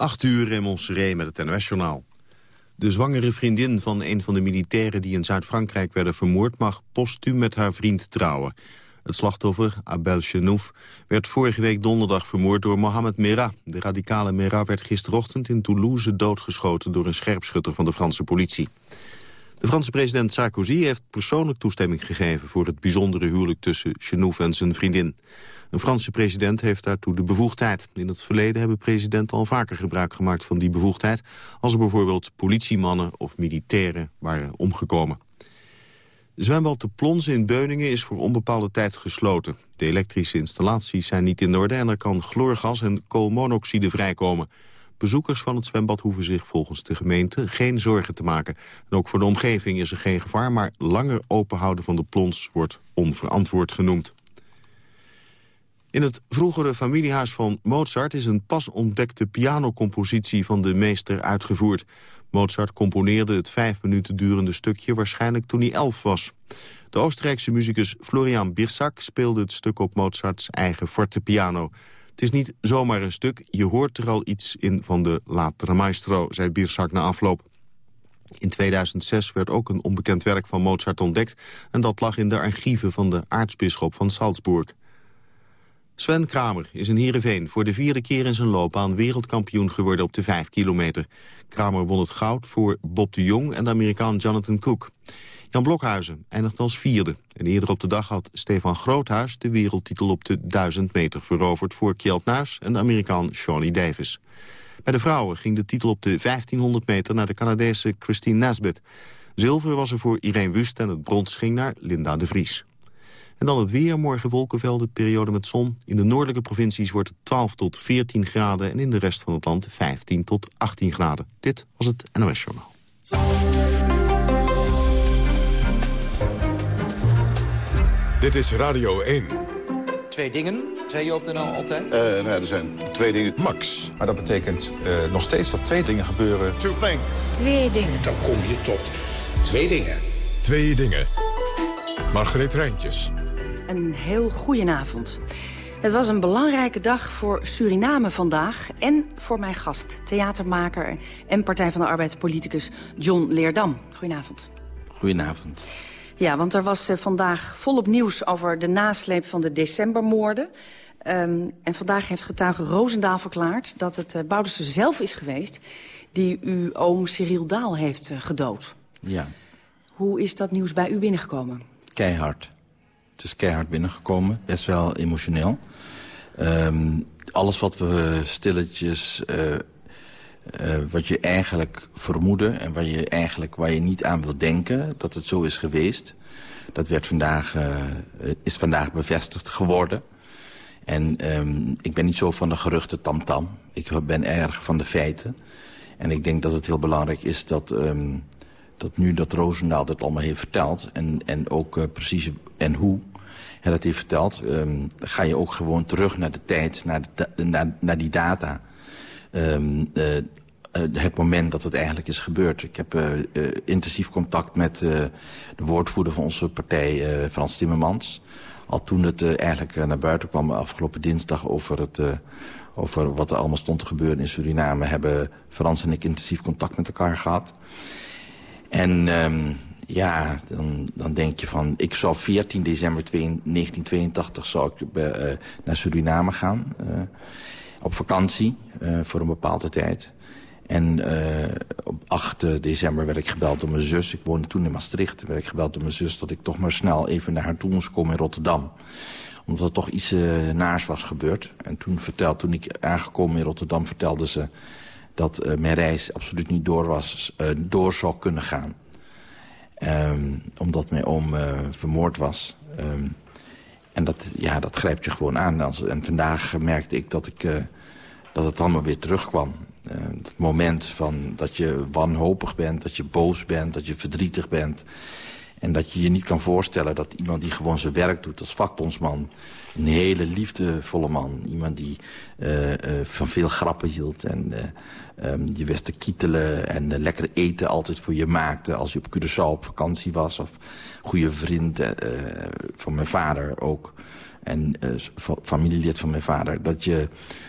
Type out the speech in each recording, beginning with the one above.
8 uur in Montserrat met het NOS-journaal. De zwangere vriendin van een van de militairen die in Zuid-Frankrijk werden vermoord... mag postuum met haar vriend trouwen. Het slachtoffer, Abel Chenouf, werd vorige week donderdag vermoord door Mohamed Merah. De radicale Merah werd gisterochtend in Toulouse doodgeschoten... door een scherpschutter van de Franse politie. De Franse president Sarkozy heeft persoonlijk toestemming gegeven... voor het bijzondere huwelijk tussen Chenouf en zijn vriendin. Een Franse president heeft daartoe de bevoegdheid. In het verleden hebben presidenten al vaker gebruik gemaakt van die bevoegdheid... als er bijvoorbeeld politiemannen of militairen waren omgekomen. Zwembad De Plons in Beuningen is voor onbepaalde tijd gesloten. De elektrische installaties zijn niet in orde en er kan chloorgas en koolmonoxide vrijkomen. Bezoekers van het zwembad hoeven zich volgens de gemeente geen zorgen te maken. En ook voor de omgeving is er geen gevaar, maar langer openhouden van de plons wordt onverantwoord genoemd. In het vroegere familiehuis van Mozart is een pas ontdekte pianocompositie van de meester uitgevoerd. Mozart componeerde het vijf minuten durende stukje waarschijnlijk toen hij elf was. De Oostenrijkse muzikus Florian Birsak speelde het stuk op Mozarts eigen fortepiano. Het is niet zomaar een stuk, je hoort er al iets in van de latere maestro, zei Birsak na afloop. In 2006 werd ook een onbekend werk van Mozart ontdekt... en dat lag in de archieven van de aartsbisschop van Salzburg. Sven Kramer is in Heerenveen voor de vierde keer in zijn loopbaan wereldkampioen geworden op de 5 kilometer. Kramer won het goud voor Bob de Jong en de Amerikaan Jonathan Cook. Jan Blokhuizen eindigt als vierde. En eerder op de dag had Stefan Groothuis de wereldtitel op de 1000 meter veroverd... voor Kjeld Nuis en de Amerikaan Shawnee Davis. Bij de vrouwen ging de titel op de 1500 meter naar de Canadese Christine Nesbitt. Zilver was er voor Irene Wust en het brons ging naar Linda de Vries. En dan het weer, morgen wolkenvelden, periode met zon. In de noordelijke provincies wordt het 12 tot 14 graden... en in de rest van het land 15 tot 18 graden. Dit was het NOS Journaal. Dit is Radio 1. Twee dingen, zei je op de NL altijd? Uh, nou ja, er zijn twee dingen. Max. Maar dat betekent uh, nog steeds dat twee dingen gebeuren. Two things. Twee dingen. Dan kom je tot twee dingen. Twee dingen. Margreet Rijntjes. Een heel goedenavond. Het was een belangrijke dag voor Suriname vandaag... en voor mijn gast, theatermaker en Partij van de Arbeid-politicus John Leerdam. Goedenavond. Goedenavond. Ja, want er was uh, vandaag volop nieuws over de nasleep van de decembermoorden. Um, en vandaag heeft getuige Roosendaal verklaard dat het uh, zelf is geweest... die uw oom Cyril Daal heeft uh, gedood. Ja. Hoe is dat nieuws bij u binnengekomen? Keihard. Het is keihard binnengekomen, best wel emotioneel. Um, alles wat we stilletjes... Uh, uh, wat je eigenlijk vermoedde en waar je eigenlijk waar je niet aan wil denken... dat het zo is geweest, dat werd vandaag, uh, is vandaag bevestigd geworden. En um, ik ben niet zo van de geruchten tamtam. -tam. Ik ben erg van de feiten. En ik denk dat het heel belangrijk is dat... Um, dat nu dat Roosendaal dat allemaal heeft verteld... en, en ook precies en hoe hij dat heeft verteld... Um, ga je ook gewoon terug naar de tijd, naar, de, naar, naar die data... Uh, uh, het moment dat het eigenlijk is gebeurd. Ik heb uh, uh, intensief contact met de woordvoerder van onze partij, Frans Timmermans. Al toen het eigenlijk naar buiten kwam afgelopen dinsdag over, het, over wat er allemaal stond te gebeuren in Suriname... hebben Frans en ik intensief contact met elkaar gehad. En um, ja, dan, dan denk je van... Ik zou 14 december 1982 zou ik uh, naar Suriname gaan. Uh, op vakantie, uh, voor een bepaalde tijd. En op 8 december werd ik gebeld door mijn zus. Ik woonde toen in Maastricht. werd ik gebeld door mijn zus dat ik toch maar snel even naar haar toe moest komen in Rotterdam. Omdat er toch iets naars was gebeurd. En toen, vertelde, toen ik aangekomen in Rotterdam vertelde ze dat mijn reis absoluut niet door, was, door zou kunnen gaan. Um, omdat mijn oom uh, vermoord was. Um, en dat, ja, dat grijpt je gewoon aan. En vandaag merkte ik dat, ik, uh, dat het allemaal weer terugkwam. Het moment van dat je wanhopig bent, dat je boos bent, dat je verdrietig bent. En dat je je niet kan voorstellen dat iemand die gewoon zijn werk doet als vakbondsman... een hele liefdevolle man, iemand die uh, van veel grappen hield... en um, je wist te kietelen en lekker eten altijd voor je maakte... als je op Curaçao op vakantie was. Of goede vriend van mijn vader ook. en uh, familielid van mijn vader... dat je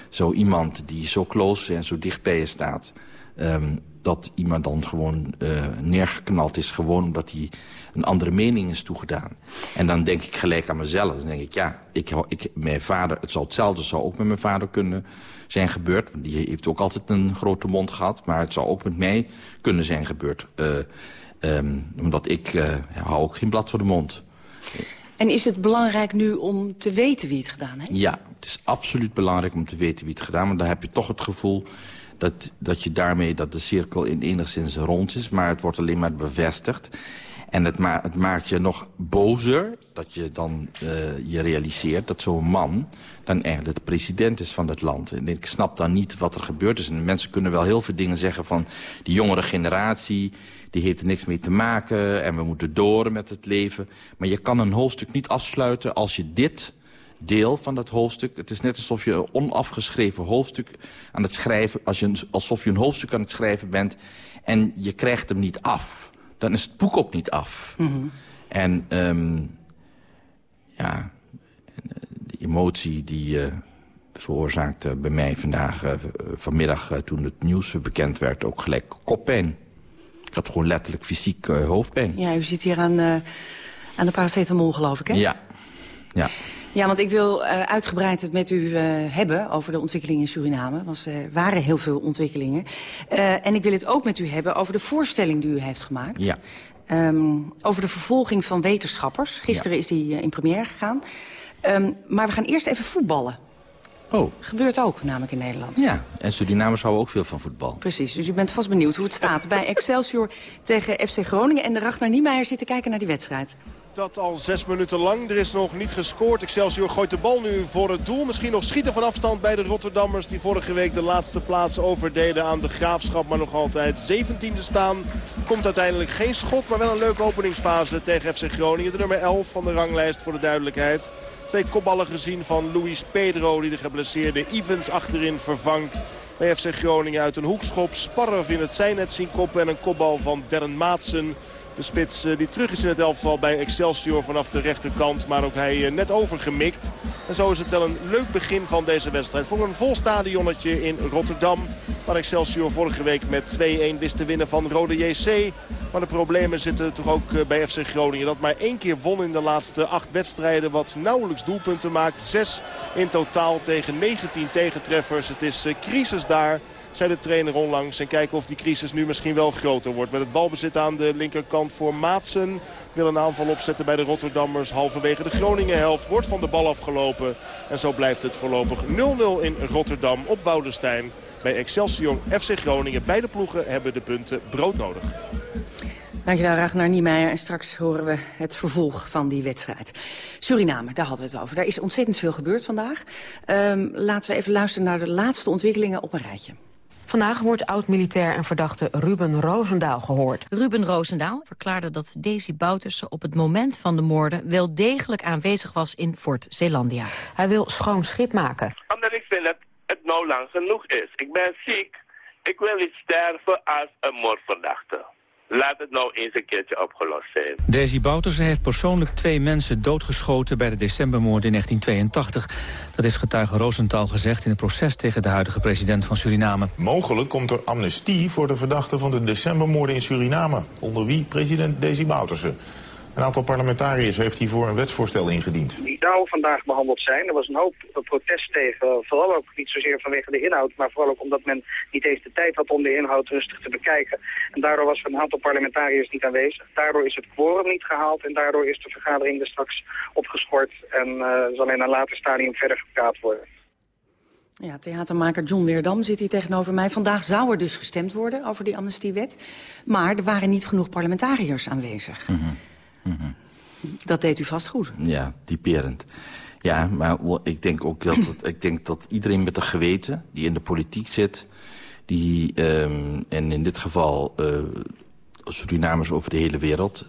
zo iemand die zo close en zo dicht bij je staat... Um, dat iemand dan gewoon uh, neergeknald is... gewoon omdat hij een andere mening is toegedaan. En dan denk ik gelijk aan mezelf. Dan denk ik, ja, ik, ik, mijn vader, het zal hetzelfde zou ook met mijn vader kunnen zijn gebeurd. Die heeft ook altijd een grote mond gehad. Maar het zou ook met mij kunnen zijn gebeurd. Uh, um, omdat ik uh, hou ook geen blad voor de mond. En is het belangrijk nu om te weten wie het gedaan heeft? Ja, het is absoluut belangrijk om te weten wie het gedaan heeft. Want dan heb je toch het gevoel dat, dat je daarmee dat de cirkel in enigszins rond is. Maar het wordt alleen maar bevestigd. En het, het, maakt je nog bozer dat je dan uh, je realiseert dat zo'n man dan eigenlijk de president is van het land. En ik snap dan niet wat er gebeurd is. En mensen kunnen wel heel veel dingen zeggen van die jongere generatie... die heeft er niks mee te maken en we moeten door met het leven. Maar je kan een hoofdstuk niet afsluiten als je dit deel van dat hoofdstuk. Het is net alsof je een onafgeschreven hoofdstuk aan het schrijven... Als je, alsof je een hoofdstuk aan het schrijven bent en je krijgt hem niet af dan is het boek ook niet af. Mm -hmm. En um, ja, de emotie die uh, veroorzaakte bij mij vandaag, uh, vanmiddag... Uh, toen het nieuws bekend werd, ook gelijk koppijn. Ik had gewoon letterlijk fysiek hoofdpijn. Ja, u zit hier aan, aan de paracetamol, geloof ik, hè? Ja, ja. Ja, want ik wil uh, uitgebreid het met u uh, hebben over de ontwikkelingen in Suriname. Want er waren heel veel ontwikkelingen. Uh, en ik wil het ook met u hebben over de voorstelling die u heeft gemaakt. Ja. Um, over de vervolging van wetenschappers. Gisteren ja. is die in première gegaan. Um, maar we gaan eerst even voetballen. Oh. Gebeurt ook, namelijk in Nederland. Ja, en Surinamers houden ook veel van voetbal. Precies, dus u bent vast benieuwd hoe het staat bij Excelsior tegen FC Groningen. En de Ragnar Niemeyer zit te kijken naar die wedstrijd. Dat al zes minuten lang. Er is nog niet gescoord. Excelsior gooit de bal nu voor het doel. Misschien nog schieten van afstand bij de Rotterdammers. Die vorige week de laatste plaats overdeden aan de Graafschap. Maar nog altijd 17e staan. Komt uiteindelijk geen schot. Maar wel een leuke openingsfase tegen FC Groningen. De nummer 11 van de ranglijst voor de duidelijkheid. Twee kopballen gezien van Luis Pedro. Die de geblesseerde Evans achterin vervangt. Bij FC Groningen uit een hoekschop. Sparref in het zijnet zien koppen. En een kopbal van Darren Maatsen. De spits die terug is in het elftal bij Excelsior vanaf de rechterkant. Maar ook hij net overgemikt. En zo is het wel een leuk begin van deze wedstrijd. Voor een vol stadionnetje in Rotterdam. Waar Excelsior vorige week met 2-1 wist te winnen van Rode JC. Maar de problemen zitten toch ook bij FC Groningen. Dat maar één keer won in de laatste acht wedstrijden. Wat nauwelijks doelpunten maakt. Zes in totaal tegen 19 tegentreffers. Het is crisis daar zei de trainer onlangs. En kijken of die crisis nu misschien wel groter wordt. Met het balbezit aan de linkerkant voor Maatsen. Wil een aanval opzetten bij de Rotterdammers. Halverwege de Groningen helft wordt van de bal afgelopen. En zo blijft het voorlopig 0-0 in Rotterdam op Woudenstein. Bij Excelsior FC Groningen. Beide ploegen hebben de punten broodnodig. Dankjewel Ragnar Niemeyer. En straks horen we het vervolg van die wedstrijd. Suriname, daar hadden we het over. Daar is ontzettend veel gebeurd vandaag. Um, laten we even luisteren naar de laatste ontwikkelingen op een rijtje. Vandaag wordt oud-militair en verdachte Ruben Roosendaal gehoord. Ruben Roosendaal verklaarde dat Daisy Bouterse op het moment van de moorden... wel degelijk aanwezig was in Fort Zeelandia. Hij wil schoon schip maken. Omdat ik vind dat het nou lang genoeg is. Ik ben ziek. Ik wil niet sterven als een moordverdachte. Laat het nou eens een keertje opgelost zijn. Daisy Bouterse heeft persoonlijk twee mensen doodgeschoten bij de decembermoord in 1982. Dat heeft getuige Rosenthal gezegd in het proces tegen de huidige president van Suriname. Mogelijk komt er amnestie voor de verdachten van de decembermoorden in Suriname. Onder wie president Daisy Bouterse. Een aantal parlementariërs heeft hiervoor een wetsvoorstel ingediend. Die zou vandaag behandeld zijn. Er was een hoop protest tegen, vooral ook niet zozeer vanwege de inhoud, maar vooral ook omdat men niet eens de tijd had om de inhoud rustig te bekijken. En daardoor was er een aantal parlementariërs niet aanwezig. Daardoor is het quorum niet gehaald en daardoor is de vergadering er straks opgeschort en uh, zal in een later stadium verder gepraat worden. Ja, theatermaker John Leerdam zit hier tegenover mij. Vandaag zou er dus gestemd worden over die amnestiewet. Maar er waren niet genoeg parlementariërs aanwezig. Mm -hmm. Dat deed u vast goed. Ja, typerend. Ja, maar ik denk ook dat, het, ik denk dat iedereen met een geweten die in de politiek zit... die, um, en in dit geval uh, Surinamers over de hele wereld...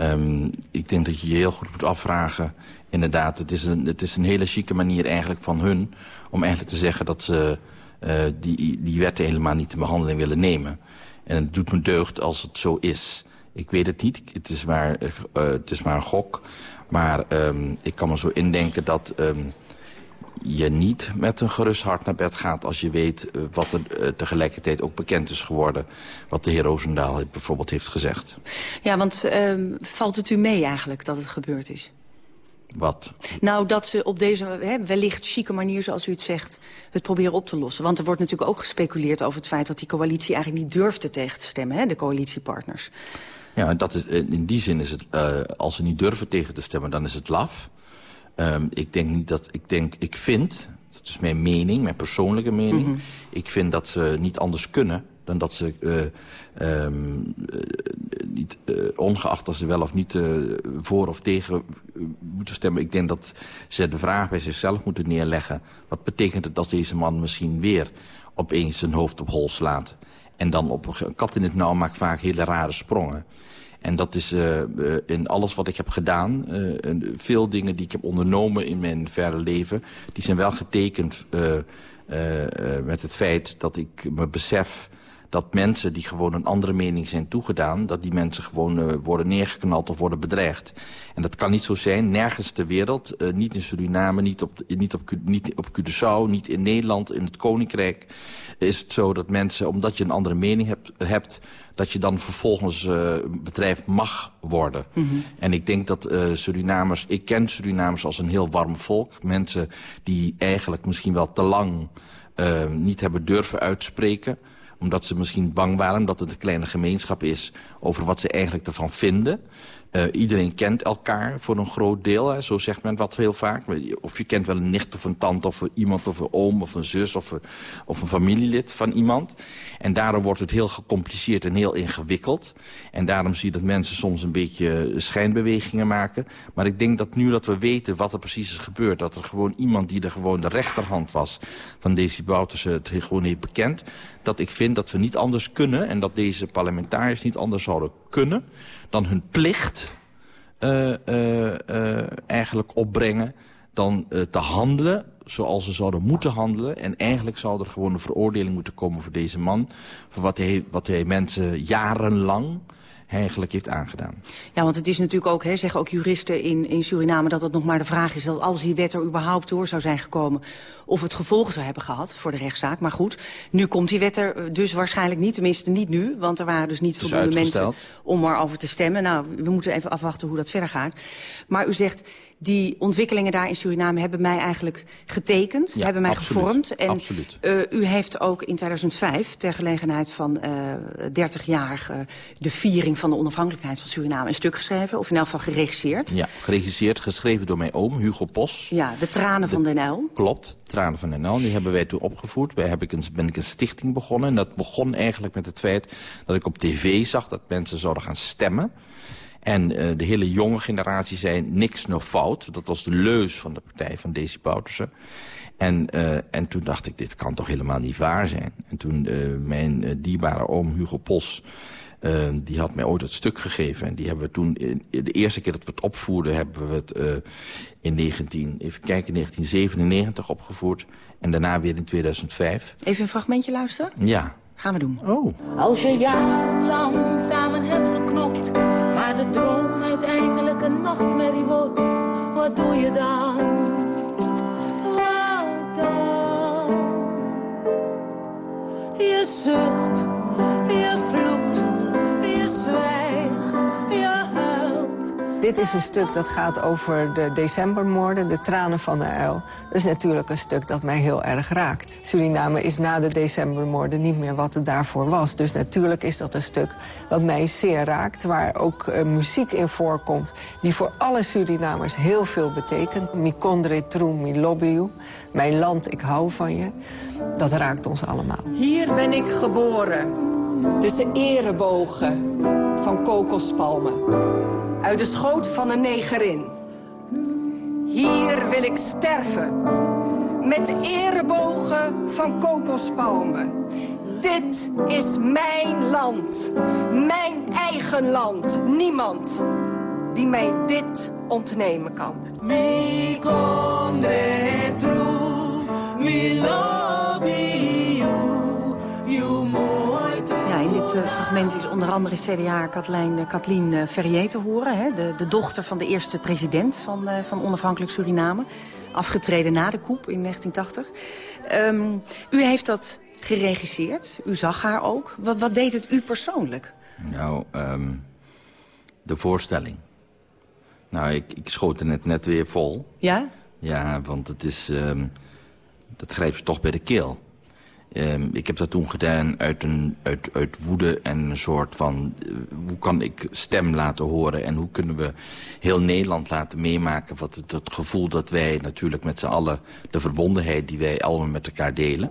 Um, ik denk dat je je heel goed moet afvragen... inderdaad, het is een, het is een hele chique manier eigenlijk van hun... om eigenlijk te zeggen dat ze uh, die, die wetten helemaal niet in behandeling willen nemen. En het doet me deugd als het zo is... Ik weet het niet, het is maar, uh, het is maar een gok. Maar ehm, ik kan me zo indenken dat ehm, je niet met een gerust hart naar bed gaat... als je weet eh, wat er uh, tegelijkertijd ook bekend is geworden... wat de heer Roosendaal bijvoorbeeld heeft gezegd. Ja, want uh, valt het u mee eigenlijk dat het gebeurd is? Wat? Nou, dat ze op deze hè, wellicht chique manier, zoals u het zegt... het proberen op te lossen. Want er wordt natuurlijk ook gespeculeerd over het feit... dat die coalitie eigenlijk niet durfde tegen te stemmen, hè, de coalitiepartners. Ja, dat is, in die zin is het, uh, als ze niet durven tegen te stemmen, dan is het laf. Um, ik denk niet dat, ik denk, ik vind, dat is mijn mening, mijn persoonlijke mening... Mm -hmm. ik vind dat ze niet anders kunnen dan dat ze, uh, um, uh, niet, uh, ongeacht als ze wel of niet voor of tegen moeten stemmen... ik denk dat ze de vraag bij zichzelf moeten neerleggen... wat betekent het als deze man misschien weer opeens zijn hoofd op hol slaat... en dan op een kat in het nauw maakt vaak hele rare sprongen... En dat is uh, in alles wat ik heb gedaan. Uh, veel dingen die ik heb ondernomen in mijn verre leven... die zijn wel getekend met het feit dat ik me besef dat mensen die gewoon een andere mening zijn toegedaan... dat die mensen gewoon uh, worden neergeknald of worden bedreigd. En dat kan niet zo zijn, nergens ter wereld. Uh, niet in Suriname, niet op, niet, op, niet op Curaçao, niet in Nederland, in het Koninkrijk... is het zo dat mensen, omdat je een andere mening hebt... hebt dat je dan vervolgens uh, bedrijf mag worden. Mm -hmm. En ik denk dat uh, Surinamers... Ik ken Surinamers als een heel warm volk. Mensen die eigenlijk misschien wel te lang uh, niet hebben durven uitspreken omdat ze misschien bang waren, omdat het een kleine gemeenschap is... over wat ze eigenlijk ervan vinden. Uh, iedereen kent elkaar voor een groot deel, hè, zo zegt men wat heel vaak. Of je kent wel een nicht of een tante of iemand of een oom of een zus of een, of een familielid van iemand. En daarom wordt het heel gecompliceerd en heel ingewikkeld. En daarom zie je dat mensen soms een beetje schijnbewegingen maken. Maar ik denk dat nu dat we weten wat er precies is gebeurd... dat er gewoon iemand die er gewoon de rechterhand was van Desi Bouterse het gewoon heeft bekend... dat ik vind dat we niet anders kunnen en dat deze parlementariërs niet anders zouden kunnen... dan hun plicht uh, uh, uh, eigenlijk opbrengen dan te handelen zoals ze zouden moeten handelen. En eigenlijk zou er gewoon een veroordeling moeten komen voor deze man... voor wat hij, wat hij mensen jarenlang eigenlijk heeft aangedaan. Ja, want het is natuurlijk ook, hè, zeggen ook juristen in, in Suriname... dat het nog maar de vraag is dat als die wet er überhaupt door zou zijn gekomen... of het gevolgen zou hebben gehad voor de rechtszaak. Maar goed, nu komt die wet er dus waarschijnlijk niet. Tenminste niet nu, want er waren dus niet voldoende mensen om erover te stemmen. Nou, we moeten even afwachten hoe dat verder gaat. Maar u zegt, die ontwikkelingen daar in Suriname hebben mij eigenlijk getekend. Ja, hebben mij absoluut, gevormd. En absoluut. Uh, u heeft ook in 2005, ter gelegenheid van uh, 30 jaar... Uh, de viering van de onafhankelijkheid van Suriname... een stuk geschreven, of in elk geval geregisseerd. Ja, geregisseerd, geschreven door mijn oom, Hugo Pos. Ja, De Tranen van de, Den Uyl. Klopt, Tranen van Uyl. Die hebben wij toen opgevoerd. Wij heb ik een, ben ik een stichting begonnen. En dat begon eigenlijk met het feit dat ik op tv zag... dat mensen zouden gaan stemmen. En uh, de hele jonge generatie zei niks nog fout. Dat was de leus van de partij van Desi Bouterse. En, uh, en toen dacht ik, dit kan toch helemaal niet waar zijn. En toen uh, mijn dierbare oom Hugo Pos... Uh, die had mij ooit het stuk gegeven. En die hebben we toen, in, de eerste keer dat we het opvoerden... hebben we het uh, in 19, even kijken, 1997 opgevoerd. En daarna weer in 2005. Even een fragmentje luisteren? Ja. Gaan we doen. Oh. Als je jarenlang samen hebt geknokt... maar de droom uiteindelijk een nachtmerrie wordt... wat doe je dan? Wat dan? Je zucht, zwijgt, je huilt. Dit is een stuk dat gaat over de decembermoorden, de tranen van de uil. Dat is natuurlijk een stuk dat mij heel erg raakt. Suriname is na de decembermoorden niet meer wat het daarvoor was. Dus natuurlijk is dat een stuk wat mij zeer raakt... waar ook uh, muziek in voorkomt die voor alle Surinamers heel veel betekent. Mikondre tru mi lobiu, mijn land, ik hou van je. Dat raakt ons allemaal. Hier ben ik geboren, tussen erebogen van kokospalmen. Uit de schoot van een negerin. Hier wil ik sterven. Met erebogen van kokospalmen. Dit is mijn land. Mijn eigen land. Niemand die mij dit ontnemen kan. Mi mi onder andere CDA Kathleen, Kathleen Ferrier te horen. Hè? De, de, dochter van de eerste president van, van onafhankelijk Suriname. Afgetreden na de coup in 1980. Um, u heeft dat geregisseerd. U zag haar ook. Wat, wat deed het u persoonlijk? Nou, um, de voorstelling. Nou, ik, ik schoot het net weer vol. Ja? Ja, want het is... Um, dat grijpt ze toch bij de keel. Um, ik heb dat toen gedaan uit, een, uit, uit woede en een soort van... Uh, hoe kan ik stem laten horen en hoe kunnen we heel Nederland laten meemaken... wat het, het gevoel dat wij natuurlijk met z'n allen... de verbondenheid die wij allemaal met elkaar delen.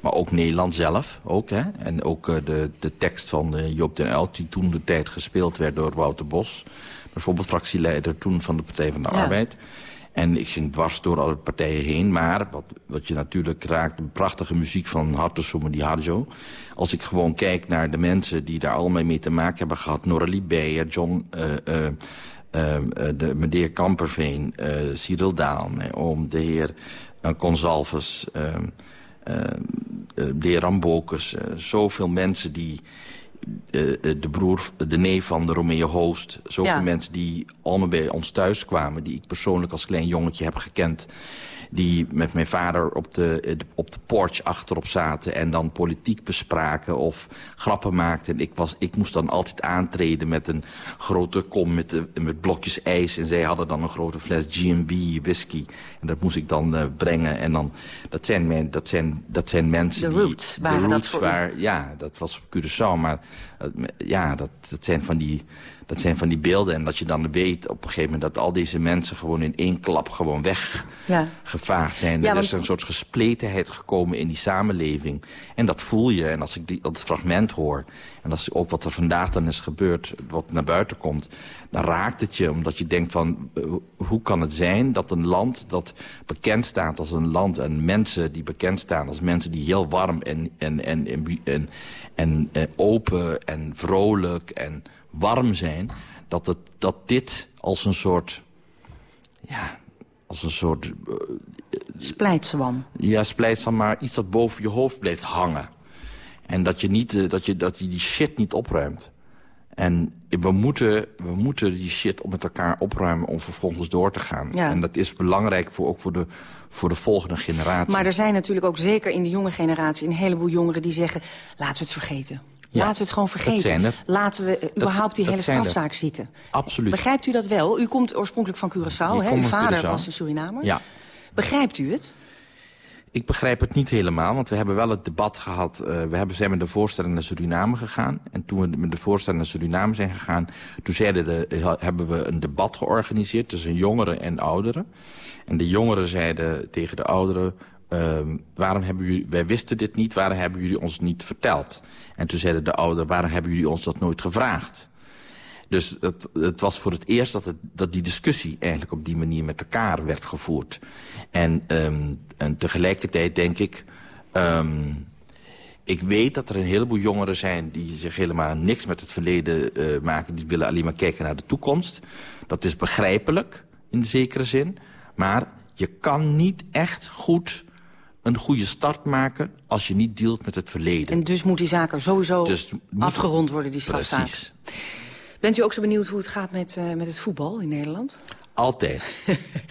Maar ook Nederland zelf, ook, hè? En ook uh, de, de tekst van uh, Joop den Uyl... die toen de tijd gespeeld werd door Wouter Bos. Bijvoorbeeld fractieleider toen van de Partij van de ja. Arbeid... En ik ging dwars door alle partijen heen. Maar wat, wat je natuurlijk raakt, de prachtige muziek van Hartesommer die Harjo. Als ik gewoon kijk naar de mensen die daar allemaal mee te maken hebben gehad. Noralie Beyer, John... Uh, de Kamperveen, Cyril Daan, om de heer Consalves, de heer Rambokus. zoveel mensen die de broer, de neef van de Romeo Hoost. Zoveel ja. mensen die allemaal bij ons thuis kwamen... die ik persoonlijk als klein jongetje heb gekend die met mijn vader op de, op de porch achterop zaten... en dan politiek bespraken of grappen maakten. En ik, was, ik moest dan altijd aantreden met een grote kom met, de, met blokjes ijs. En zij hadden dan een grote fles G&B whisky. En dat moest ik dan uh, brengen. En dan, dat, zijn mijn, dat, zijn, dat zijn mensen de die... Roots, waren de roots waar, Ja, dat was op Curaçao. Maar uh, ja, dat, dat zijn van die dat zijn van die beelden. En dat je dan weet op een gegeven moment dat al deze mensen gewoon in één klap gewoon weggevaagd zijn. Ja, er is een soort gespletenheid gekomen in die samenleving. En dat voel je. En als ik die, dat fragment hoor, en als ook wat er vandaag dan is gebeurd, wat naar buiten komt, dan raakt het je. Omdat je denkt van, hoe kan het zijn dat een land dat bekend staat als een land... en mensen die bekend staan als mensen die heel warm en, en, en, en, en, en, en open en vrolijk en warm zijn... dat, het, dat dit als een soort... Ja, als een soort... Uh, splijtswam. Ja, splijtswam, maar iets dat boven je hoofd blijft hangen. En dat je, niet, uh, dat je, dat je die shit niet opruimt. En we moeten, we moeten die shit met elkaar opruimen om vervolgens door te gaan. Ja. En dat is belangrijk voor, ook voor de, voor de volgende generatie. Maar er zijn natuurlijk ook zeker in de jonge generatie... een heleboel jongeren die zeggen, laten we het vergeten. Ja, Laten we het gewoon vergeten. Laten we uh, überhaupt die hele strafzaak zitten. Absoluut. Begrijpt u dat wel? U komt oorspronkelijk van Curaçao. Hè? Uw vader was een Surinamer. Ja. Begrijpt u het? Ik begrijp het niet helemaal, want we hebben wel het debat gehad. Uh, we hebben, zijn met de voorstelling naar Suriname gegaan. En toen we met de voorstelling naar Suriname zijn gegaan... toen zeiden de, hebben we een debat georganiseerd tussen jongeren en ouderen. En de jongeren zeiden tegen de ouderen... Uh, waarom hebben jullie, wij wisten dit niet, waarom hebben jullie ons niet verteld? En toen zeiden de ouderen, waarom hebben jullie ons dat nooit gevraagd? Dus het, het was voor het eerst dat, het, dat die discussie eigenlijk op die manier met elkaar werd gevoerd. En, um, en tegelijkertijd denk ik... Um, ik weet dat er een heleboel jongeren zijn die zich helemaal niks met het verleden uh, maken. Die willen alleen maar kijken naar de toekomst. Dat is begrijpelijk, in zekere zin. Maar je kan niet echt goed een goede start maken als je niet dealt met het verleden. En dus moet die zaken sowieso dus afgerond worden, die strafzaak. Precies. Bent u ook zo benieuwd hoe het gaat met, uh, met het voetbal in Nederland? Altijd.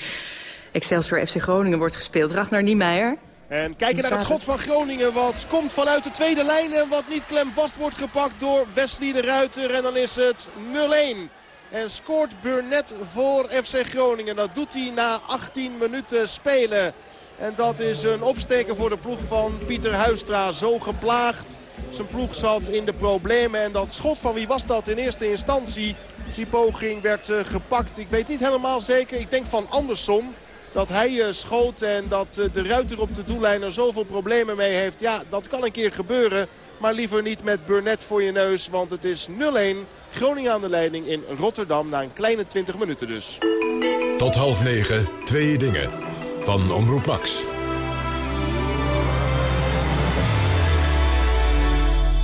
Excelsior FC Groningen wordt gespeeld. Ragnar Niemeyer. En kijken naar het schot van Groningen. Wat komt vanuit de tweede lijn en wat niet klem vast wordt gepakt door Wesley de Ruiter. En dan is het 0-1. En scoort Burnett voor FC Groningen. Dat doet hij na 18 minuten spelen. En dat is een opsteken voor de ploeg van Pieter Huistra. Zo geplaagd. Zijn ploeg zat in de problemen. En dat schot van wie was dat in eerste instantie? Die poging werd uh, gepakt. Ik weet niet helemaal zeker. Ik denk van Andersson. Dat hij uh, schoot en dat uh, de ruiter op de doellijn er zoveel problemen mee heeft. Ja, dat kan een keer gebeuren. Maar liever niet met Burnett voor je neus. Want het is 0-1. Groningen aan de leiding in Rotterdam. Na een kleine 20 minuten dus. Tot half negen, twee dingen. Van Omroep Max.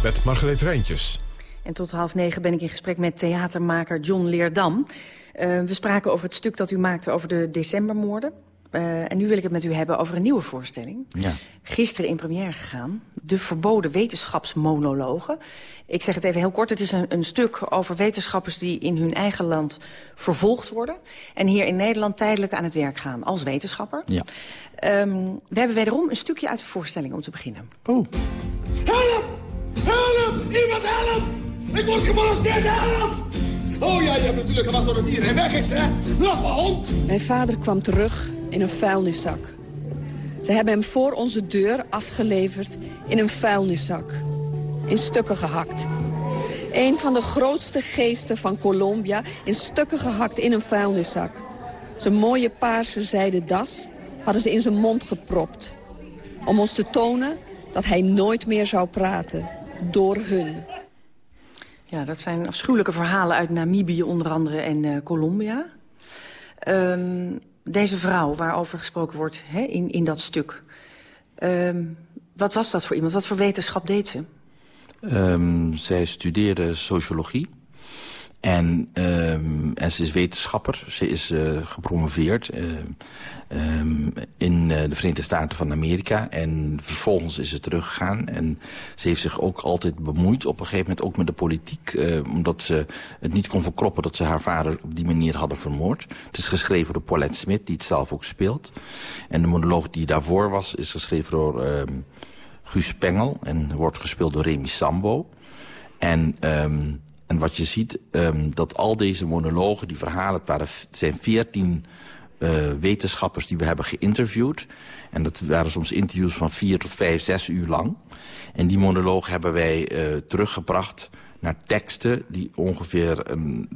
Met Margreet Rijntjes. En tot half negen ben ik in gesprek met theatermaker John Leerdam. Uh, we spraken over het stuk dat u maakte over de decembermoorden. Uh, en nu wil ik het met u hebben over een nieuwe voorstelling. Ja. Gisteren in première gegaan. De verboden wetenschapsmonologen. Ik zeg het even heel kort. Het is een, een, stuk over wetenschappers die in hun eigen land vervolgd worden. En hier in Nederland tijdelijk aan het werk gaan als wetenschapper. Ja. Um, we hebben wederom een stukje uit de voorstelling om te beginnen. Oh. Help! Help! Iemand help! Ik word gemolesteerd, help! Oh ja, je hebt natuurlijk gewacht tot het iedereen weg is, hè? Hond! Mijn vader kwam terug in een vuilniszak. Ze hebben hem voor onze deur afgeleverd in een vuilniszak. In stukken gehakt. Een van de grootste geesten van Colombia in stukken gehakt in een vuilniszak. Zijn mooie paarse zijden das hadden ze in zijn mond gepropt. Om ons te tonen dat hij nooit meer zou praten. Door hun. Ja, dat zijn afschuwelijke verhalen uit Namibië onder andere en uh, Colombia. Um, deze vrouw waarover gesproken wordt hè, in, in dat stuk. Um, wat was dat voor iemand? Wat voor wetenschap deed ze? Um, zij studeerde sociologie. En, um, en ze is wetenschapper. Ze is uh, gepromoveerd uh, um, in uh, de Verenigde Staten van Amerika. En vervolgens is ze teruggegaan. En ze heeft zich ook altijd bemoeid op een gegeven moment ook met de politiek. omdat ze het niet kon verkroppen dat ze haar vader op die manier hadden vermoord. Het is geschreven door Paulette Smit, die het zelf ook speelt. En de monoloog die daarvoor was, is geschreven door Guus Pengel. En wordt gespeeld door Remy Sambo. En... En wat je ziet, um, dat al deze monologen, die verhalen... het, waren, het zijn veertien uh, wetenschappers die we hebben geïnterviewd. En dat waren soms interviews van vier tot vijf, zes uur lang. En die monologen hebben wij uh, teruggebracht naar teksten... die ongeveer een,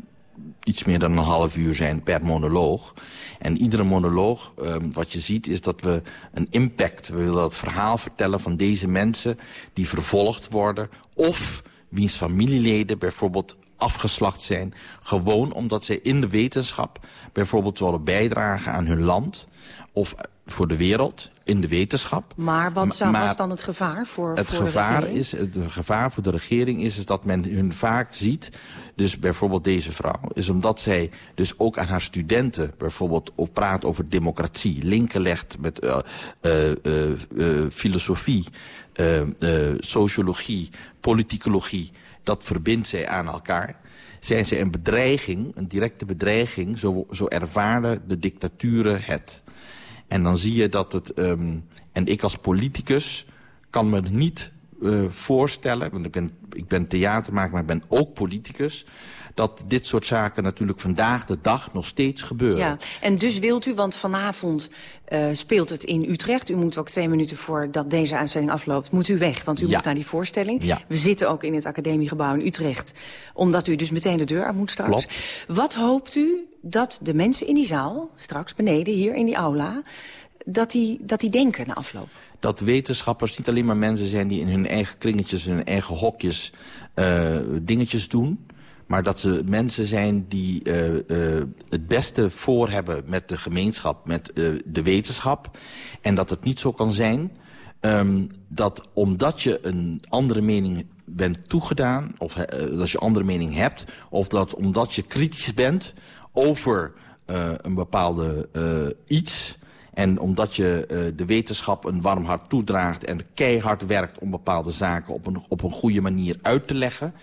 iets meer dan een half uur zijn per monoloog. En iedere monoloog, um, wat je ziet, is dat we een impact... we willen het verhaal vertellen van deze mensen die vervolgd worden... of wiens familieleden bijvoorbeeld afgeslacht zijn. Gewoon omdat zij in de wetenschap bijvoorbeeld willen bijdragen aan hun land... of voor de wereld, in de wetenschap. Maar wat zou, maar was dan het gevaar voor, het voor gevaar de is, Het gevaar voor de regering is, is dat men hun vaak ziet... dus bijvoorbeeld deze vrouw, is omdat zij dus ook aan haar studenten... bijvoorbeeld ook praat over democratie, linken legt met uh, uh, uh, filosofie... sociologie, politicologie, dat verbindt zij aan elkaar zijn ze een bedreiging, een directe bedreiging... zo, ervaren de dictaturen het. En dan zie je dat het... Um, en ik als politicus kan me niet uh, voorstellen... want ik ben, ik ben theatermaker, maar ik ben ook politicus dat dit soort zaken natuurlijk vandaag de dag nog steeds gebeuren. Ja, en dus wilt u, want vanavond uh, speelt het in Utrecht. U moet ook twee minuten voordat deze uitzending afloopt, moet u weg. Want u ja. moet naar die voorstelling. Ja. We zitten ook in het academiegebouw in Utrecht. Omdat u dus meteen de deur uit moet straks. Klopt. Wat hoopt u dat de mensen in die zaal, straks beneden hier in die aula... dat die, dat die denken na afloop? Dat wetenschappers niet alleen maar mensen zijn die in hun eigen kringetjes... in hun eigen hokjes uh, dingetjes doen... maar dat ze mensen zijn die uh, uh, het beste voor hebben met de gemeenschap... met de wetenschap. En dat het niet zo kan zijn um, dat omdat je een andere mening bent toegedaan... of dat je andere mening hebt... of dat omdat je kritisch bent over een bepaalde iets en omdat je uh, de wetenschap een warm hart toedraagt... en keihard werkt om bepaalde zaken op een, op een goede manier uit te leggen...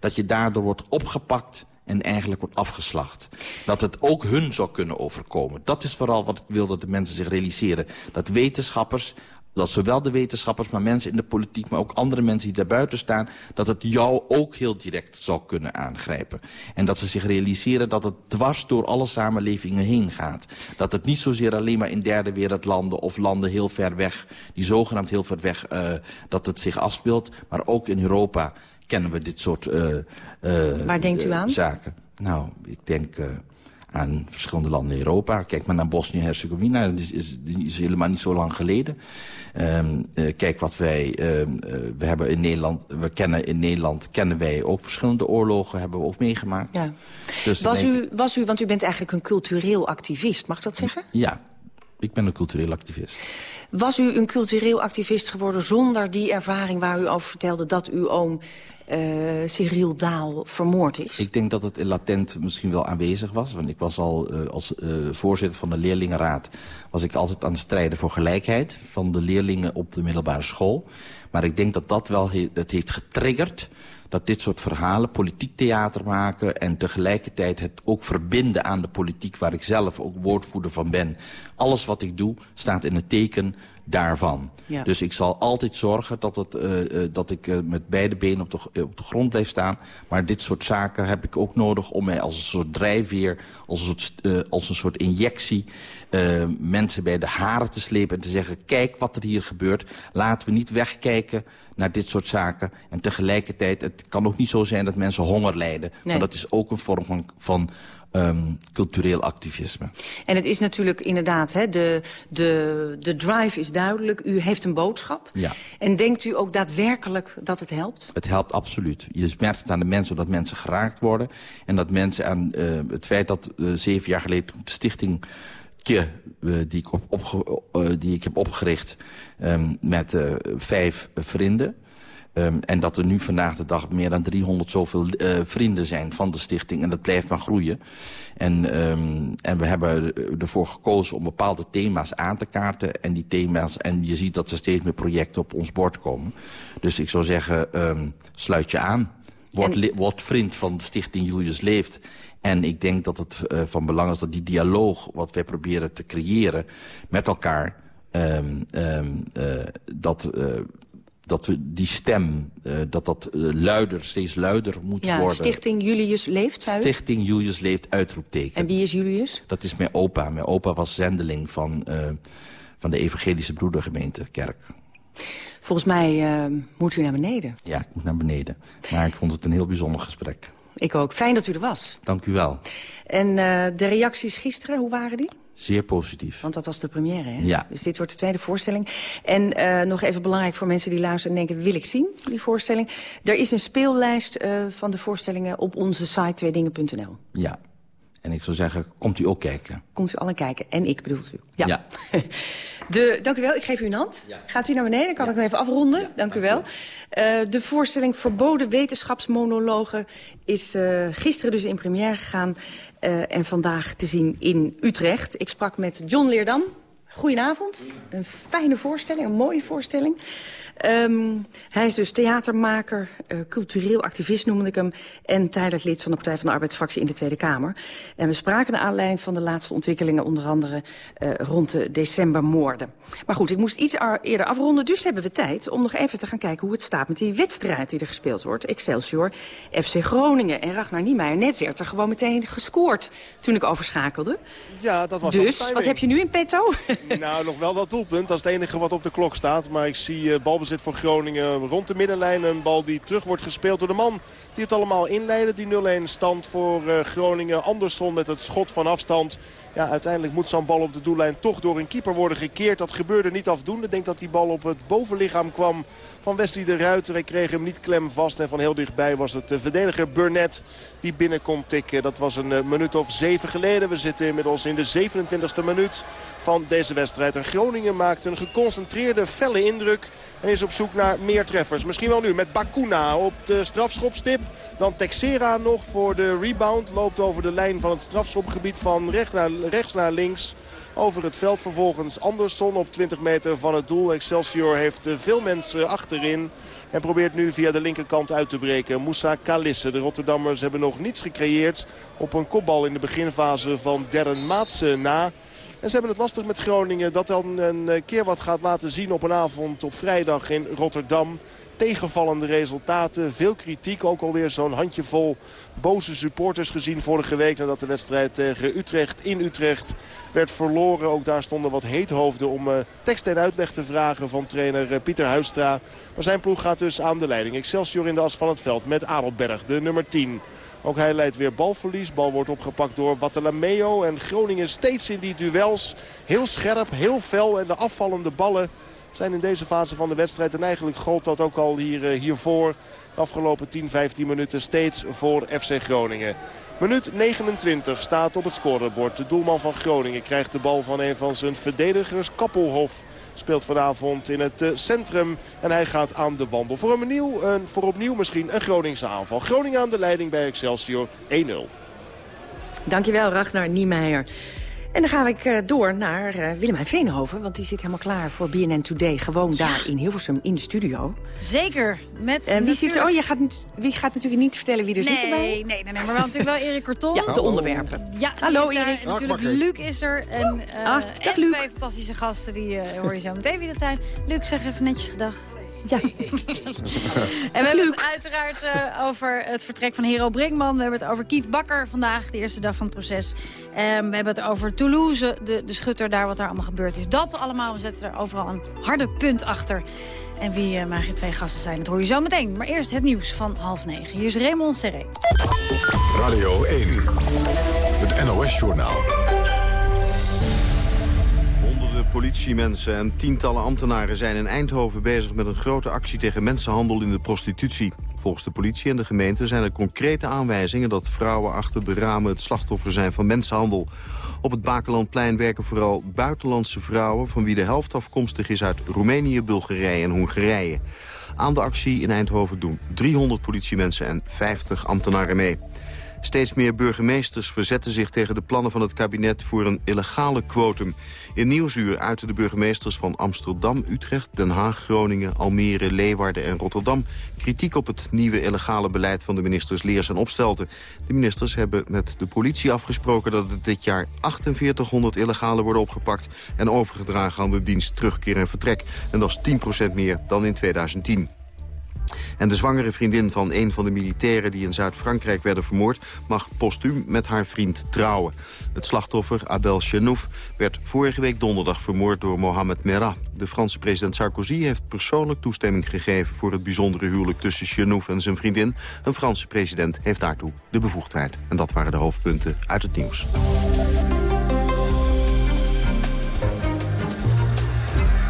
dat je daardoor wordt opgepakt en eigenlijk wordt afgeslacht. Dat het ook hun zou kunnen overkomen. Dat is vooral wat ik wil dat de mensen zich realiseren. Dat wetenschappers dat zowel de wetenschappers, maar mensen in de politiek... maar ook andere mensen die daarbuiten staan... dat het jou ook heel direct zal kunnen aangrijpen. En dat ze zich realiseren dat het dwars door alle samenlevingen heen gaat. Dat het niet zozeer alleen maar in derde wereldlanden... of landen heel ver weg, die zogenaamd heel ver weg... Uh, dat het zich afspeelt, maar ook in Europa kennen we dit soort uh, uh, Waar denkt u aan? zaken. Nou, ik denk aan verschillende landen in Europa. Kijk maar naar Bosnië-Herzegovina, dat is, is, is, helemaal niet zo lang geleden. Um, uh, kijk wat wij, um, uh, we hebben in Nederland, we kennen in Nederland, kennen wij ook verschillende oorlogen, hebben we ook meegemaakt. Ja. Dus was, u, was u, want u bent eigenlijk een cultureel activist, mag ik dat zeggen? Ja, Ik ben een cultureel activist. Was u een cultureel activist geworden zonder die ervaring waar u over vertelde... dat uw oom uh, Cyril Daal vermoord is? Ik denk dat het latent misschien wel aanwezig was. Want ik was al uh, als uh, voorzitter van de leerlingenraad... was ik altijd aan het strijden voor gelijkheid... van de leerlingen op de middelbare school. Maar ik denk dat dat wel he het heeft getriggerd dat dit soort verhalen politiek theater maken... en tegelijkertijd het ook verbinden aan de politiek... waar ik zelf ook woordvoerder van ben. Alles wat ik doe staat in het teken daarvan. Ja. Dus ik zal altijd zorgen dat, het, uh, uh, dat ik uh, met beide benen op de, op de grond blijf staan. Maar dit soort zaken heb ik ook nodig om mij als een soort drijfveer... als een soort, als een soort injectie mensen bij de haren te slepen... en te zeggen, kijk wat er hier gebeurt. Laten we niet wegkijken naar dit soort zaken. En tegelijkertijd, het kan ook niet zo zijn dat mensen honger lijden. Nee. Maar dat is ook een vorm van... van um, cultureel activisme. En het is natuurlijk inderdaad, hè, de, de, de drive is duidelijk. U heeft een boodschap. Ja. En denkt u ook daadwerkelijk dat het helpt? Het helpt absoluut. Je merkt het aan de mensen dat mensen geraakt worden. En dat mensen aan uh, het feit dat uh, zeven jaar geleden de stichting... Uh, die, ik op, op, die ik heb opgericht um, met uh, vijf vrienden... Um, en dat er nu vandaag de dag meer dan 300 zoveel uh, vrienden zijn van de stichting. En dat blijft maar groeien. En, um, en we hebben ervoor gekozen om bepaalde thema's aan te kaarten. En die thema's, en je ziet dat er steeds meer projecten op ons bord komen. Dus ik zou zeggen, um, sluit je aan. Word, en... word vriend van de stichting Julius Leeft. En ik denk dat het uh, van belang is dat die dialoog wat wij proberen te creëren met elkaar... Um, um, uh, dat uh, dat we die stem, uh, dat dat uh, luider, steeds luider moet ja, worden. Stichting Julius Leeft, zei Stichting Julius Leeft, uitroepteken. En wie is Julius? Dat is mijn opa. Mijn opa was zendeling van, uh, van de evangelische broedergemeente Kerk. Volgens mij moet u naar beneden. Ja, ik moet naar beneden. Maar ik vond het een heel bijzonder gesprek. Ik ook. Fijn dat u er was. Dank u wel. En de reacties gisteren, hoe waren die? Zeer positief. Want dat was de première, hè? Ja. Dus dit wordt de tweede voorstelling. En uh, nog even belangrijk voor mensen die luisteren en denken... wil ik zien, die voorstelling. Er is een speellijst uh, van de voorstellingen op onze site tweedingen.nl. Ja. En ik zou zeggen, komt u ook kijken. Komt u alle kijken. En ik bedoelt u. Ja. ja. De, dank u wel. Ik geef u een hand. Ja. Gaat u naar beneden? Kan ja. ik nog even afronden? Dank u wel. Uh, de voorstelling Verboden Wetenschapsmonologen is uh, gisteren dus in première gegaan. Uh, en vandaag te zien in Utrecht. Ik sprak met John Leerdam. Goedenavond. Een fijne voorstelling, een mooie voorstelling. Um, hij is dus theatermaker, uh, cultureel activist noemde ik hem... en tijdelijk lid van de Partij van de Arbeidsfractie in de Tweede Kamer. En we spraken naar aanleiding van de laatste ontwikkelingen... onder andere uh, rond de decembermoorden. Maar goed, ik moest iets eerder afronden, dus hebben we tijd... om nog even te gaan kijken hoe het staat met die wedstrijd die er gespeeld wordt. Excelsior, FC Groningen en Ragnar Niemeyer. Net werd er gewoon meteen gescoord toen ik overschakelde. Ja, dat was Dus, wat heb je nu in petto? nou, nog wel dat doelpunt. Dat is het enige wat op de klok staat. Maar ik zie uh, balbezit voor Groningen rond de middenlijn. Een bal die terug wordt gespeeld door de man die het allemaal inleidde. Die 0-1 stand voor uh, Groningen. Anderson met het schot van afstand. Ja, uiteindelijk moet zo'n bal op de doellijn toch door een keeper worden gekeerd. Dat gebeurde niet afdoende. Ik denk dat die bal op het bovenlichaam kwam van Wesley de Ruiter. Hij kreeg hem niet klem vast. En van heel dichtbij was het de verdediger Burnett die binnenkomt tikken. Dat was een uh, minuut of zeven geleden. We zitten inmiddels in de 27e minuut van deze wedstrijd. En Groningen maakt een geconcentreerde, felle indruk. En is op zoek naar meer treffers. Misschien wel nu met Bakuna op de strafschopstip. Dan Texera nog voor de rebound. Loopt over de lijn van het strafschopgebied van rechts naar, rechts naar links. Over het veld vervolgens Andersson op 20 meter van het doel. Excelsior heeft veel mensen achterin. En probeert nu via de linkerkant uit te breken. Moussa Kalisse. De Rotterdammers hebben nog niets gecreëerd op een kopbal in de beginfase van Derren Maatsen na. En ze hebben het lastig met Groningen. Dat dan een keer wat gaat laten zien op een avond op vrijdag in Rotterdam. Tegenvallende resultaten, veel kritiek. Ook alweer zo'n handjevol boze supporters gezien vorige week. Nadat de wedstrijd tegen Utrecht in Utrecht werd verloren. Ook daar stonden wat heethoofden om uh, tekst en uitleg te vragen van trainer uh, Pieter Huistra. Maar zijn ploeg gaat dus aan de leiding. Excelsior in de as van het veld met Adelberg, de nummer 10. Ook hij leidt weer balverlies. Bal wordt opgepakt door Watalameo. En Groningen steeds in die duels. Heel scherp, heel fel. En de afvallende ballen zijn in deze fase van de wedstrijd. En eigenlijk gold dat ook al hier, hiervoor. De afgelopen 10, 15 minuten steeds voor FC Groningen. Minuut 29 staat op het scorebord. De doelman van Groningen krijgt de bal van een van zijn verdedigers. Kappelhof speelt vanavond in het centrum. En hij gaat aan de wandel. Voor, een nieuw, voor opnieuw misschien een Groningse aanval. Groningen aan de leiding bij Excelsior 1-0. Dankjewel Ragnar Niemeyer. En dan ga ik uh, door naar uh, Willemijn Veenhoven. Want die zit helemaal klaar voor BNN Today. Gewoon daar in Hilversum in de studio. Zeker. Met en wie zit er? Oh, je gaat, niet, wie gaat natuurlijk niet vertellen wie er nee, zit erbij. Nee, nee, nee. Maar wel natuurlijk wel Erik Kortom. Ja, de onderwerpen. Ja, Hallo Erik. En natuurlijk Luc is er. En, uh, ah, en twee fantastische gasten. Die hoor je zo meteen wie dat zijn. Luc, zeg even netjes gedag. Ja. en we hebben het uiteraard uh, over het vertrek van Hero Brinkman. We hebben het over Kiet Bakker vandaag, de eerste dag van het proces. Um, we hebben het over Toulouse, de, de schutter daar, wat daar allemaal gebeurd is. Dat allemaal, we zetten er overal een harde punt achter. En wie uh, mijn twee gasten zijn, dat hoor je zo meteen. Maar eerst het nieuws van half negen. Hier is Raymond Serré. Radio 1, het NOS-journaal politiemensen en tientallen ambtenaren zijn in Eindhoven bezig met een grote actie tegen mensenhandel in de prostitutie. Volgens de politie en de gemeente zijn er concrete aanwijzingen dat vrouwen achter de ramen het slachtoffer zijn van mensenhandel. Op het Bakelandplein werken vooral buitenlandse vrouwen van wie de helft afkomstig is uit Roemenië, Bulgarije en Hongarije. Aan de actie in Eindhoven doen 300 politiemensen en 50 ambtenaren mee. Steeds meer burgemeesters verzetten zich tegen de plannen van het kabinet voor een illegale quotum. In Nieuwsuur uiten de burgemeesters van Amsterdam, Utrecht, Den Haag, Groningen, Almere, Leeuwarden en Rotterdam kritiek op het nieuwe illegale beleid van de ministers Leers en Opstelten. De ministers hebben met de politie afgesproken dat het dit jaar 4800 illegale worden opgepakt en overgedragen aan de dienst terugkeer en vertrek. En dat is 10% meer dan in 2010. En de zwangere vriendin van een van de militairen die in Zuid-Frankrijk werden vermoord... mag postuum met haar vriend trouwen. Het slachtoffer, Abel Chenouf, werd vorige week donderdag vermoord door Mohamed Merah. De Franse president Sarkozy heeft persoonlijk toestemming gegeven... voor het bijzondere huwelijk tussen Chenouf en zijn vriendin. Een Franse president heeft daartoe de bevoegdheid. En dat waren de hoofdpunten uit het nieuws.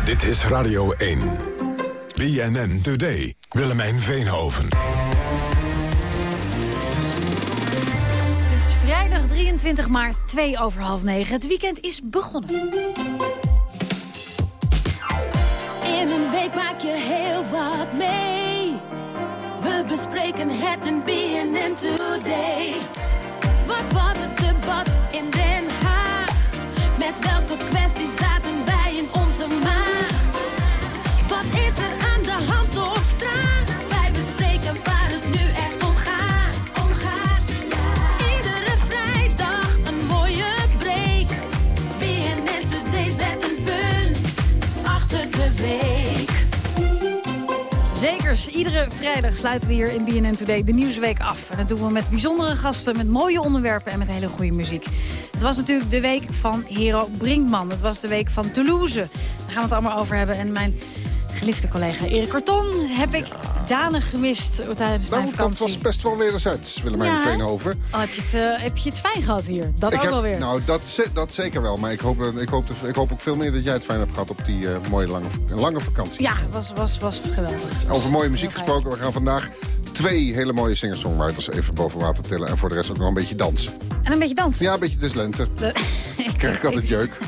Dit is Radio 1. BNN Today. Willemijn Veenhoven. Het is vrijdag 23 maart, 2 over half 9. Het weekend is begonnen. In een week maak je heel wat mee. We bespreken het in BNN Today. Wat was het debat in Den Haag? Met welke kwestie zaten wij in onze maag? Iedere vrijdag sluiten we hier in BNN Today de Nieuwsweek af. En dat doen we met bijzondere gasten, met mooie onderwerpen en met hele goede muziek. Het was natuurlijk de week van Hero Brinkman. Het was de week van Toulouse. Daar gaan we het allemaal over hebben. En mijn geliefde collega Erik Karton heb ik danig gemist tijdens mijn Nou, vakantie. dat was best wel wederzijds, Willemijn Ja. Veenhoven. Oh, heb, je het, eh, heb je het fijn gehad hier? Dat ik ook heb- wel weer. Nou, dat, dat zeker wel. Maar ik hoop, dat- ik, hoop, ik hoop ook veel meer dat jij het fijn hebt gehad op die eh, mooie lange, lange vakantie. Ja, was, was, was geweldig. Over mooie muziek gesproken. We gaan vandaag twee hele mooie singer-songwriters even boven water tillen. En voor de rest ook nog een beetje dansen. En een beetje dansen. Ja, een beetje dus lente. De- Krijg ik altijd jeuk.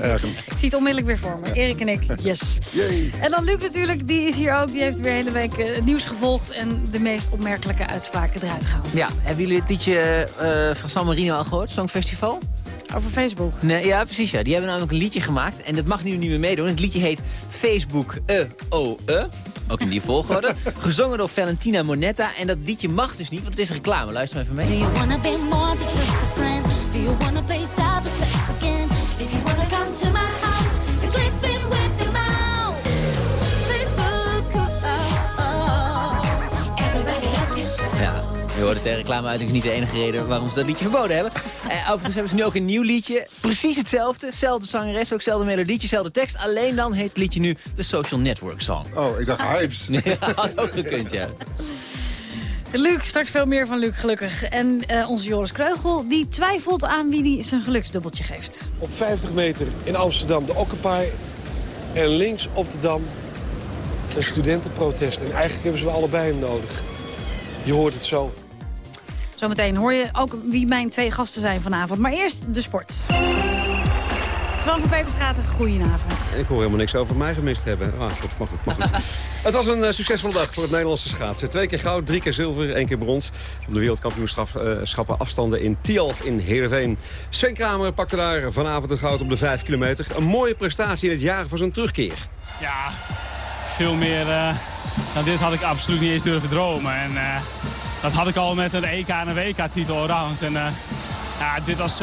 Ergens. Ik zie het onmiddellijk weer voor me. Erik en ik, yes. En dan Luc natuurlijk, die is hier ook. Die heeft weer hele week eh, het nieuws gevolgd... en de meest opmerkelijke uitspraken eruit gehaald. Ja, hebben jullie het liedje eh, van San Marino al gehoord, Songfestival? Over Facebook? Nee, ja, precies. Ja. Die hebben namelijk een liedje gemaakt en dat mag nu niet meer meedoen. Het liedje heet Facebook E O E. Ook in die volgorde. Gezongen door Valentina Monetta. En dat liedje mag dus niet, want het is reclame. Luister maar even Do mee. you wanna be more than just a friend? Do you wanna play cyber sex again? If you wanna come to my Ja, je hoort het, de reclame uit is niet de enige reden waarom ze dat liedje verboden hebben. Eh, overigens hebben ze nu ook een nieuw liedje. Precies hetzelfde. Zelfde zangeres, ook hetzelfde melodietje, zelfde tekst. Alleen dan heet het liedje nu de Social Network Song. Oh, ik dacht Hives. Ja, had ook gekund, ja. Luc, straks veel meer van Luc, gelukkig. En eh, onze Joris Kreugel, die twijfelt aan wie die zijn geluksdubbeltje geeft. Op 50 meter in Amsterdam de Occupy. En links op de Dam een studentenprotest. En eigenlijk hebben ze allebei hem nodig. Je hoort het zo. Zometeen hoor je ook wie mijn twee gasten zijn vanavond. Maar eerst de sport. Twan van Peperstraat, goedenavond. Ik hoor helemaal niks over mij gemist hebben. Ah, goed, mag goed, mag goed. het was een uh, succesvolle dag voor het Nederlandse schaatsen. Twee keer goud, drie keer zilver, één keer brons. Op de wereldkampioenschappen afstanden in Tialf in Heerenveen. Sven Kramer pakte daar vanavond het goud op de vijf kilometer. Een mooie prestatie in het jaar voor zijn terugkeer. Ja, veel meer uh, dan dit had ik absoluut niet eens durven dromen. En uh, dat had ik al met een EK en een WK-titel around. En ja, dit was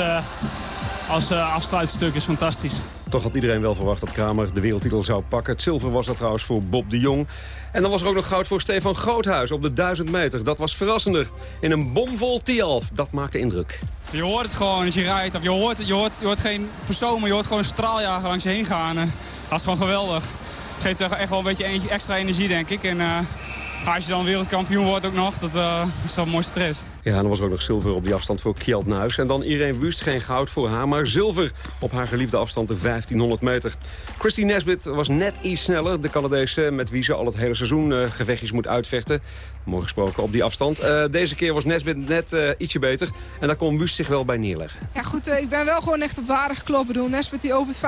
als uh, afsluitstuk is fantastisch. Toch had iedereen wel verwacht dat Kramer de wereldtitel zou pakken. Het zilver was dat trouwens voor Bob de Jong. En dan was er ook nog goud voor Stefan Groothuis op de 1000 meter. Dat was verrassender. In een bomvol Tialf. Dat maakte indruk. Je hoort het gewoon als je rijdt. Of je, hoort, je, hoort, je hoort geen persoon, maar je hoort gewoon een straaljager langs je heen gaan. Dat is gewoon geweldig. Geeft echt wel een beetje extra energie, denk ik. En, uh, als je dan wereldkampioen wordt ook nog, dat uh, is een mooi stress. Ja, en dan was er ook nog zilver op die afstand voor Kjeld Nuis. En dan Irene Wust, geen goud voor haar, maar zilver op haar geliefde afstand de 1500 meter. Christy Nesbitt was net iets sneller. De Canadese met wie ze al het hele seizoen uh, gevechtjes moet uitvechten. Mooi gesproken op die afstand. Uh, deze keer was Nesbitt net uh, ietsje beter. En daar kon Wust zich wel bij neerleggen. Ja goed, ik ben wel gewoon echt op waarde geklopt. bedoel, Nesbitt die opent 25-0.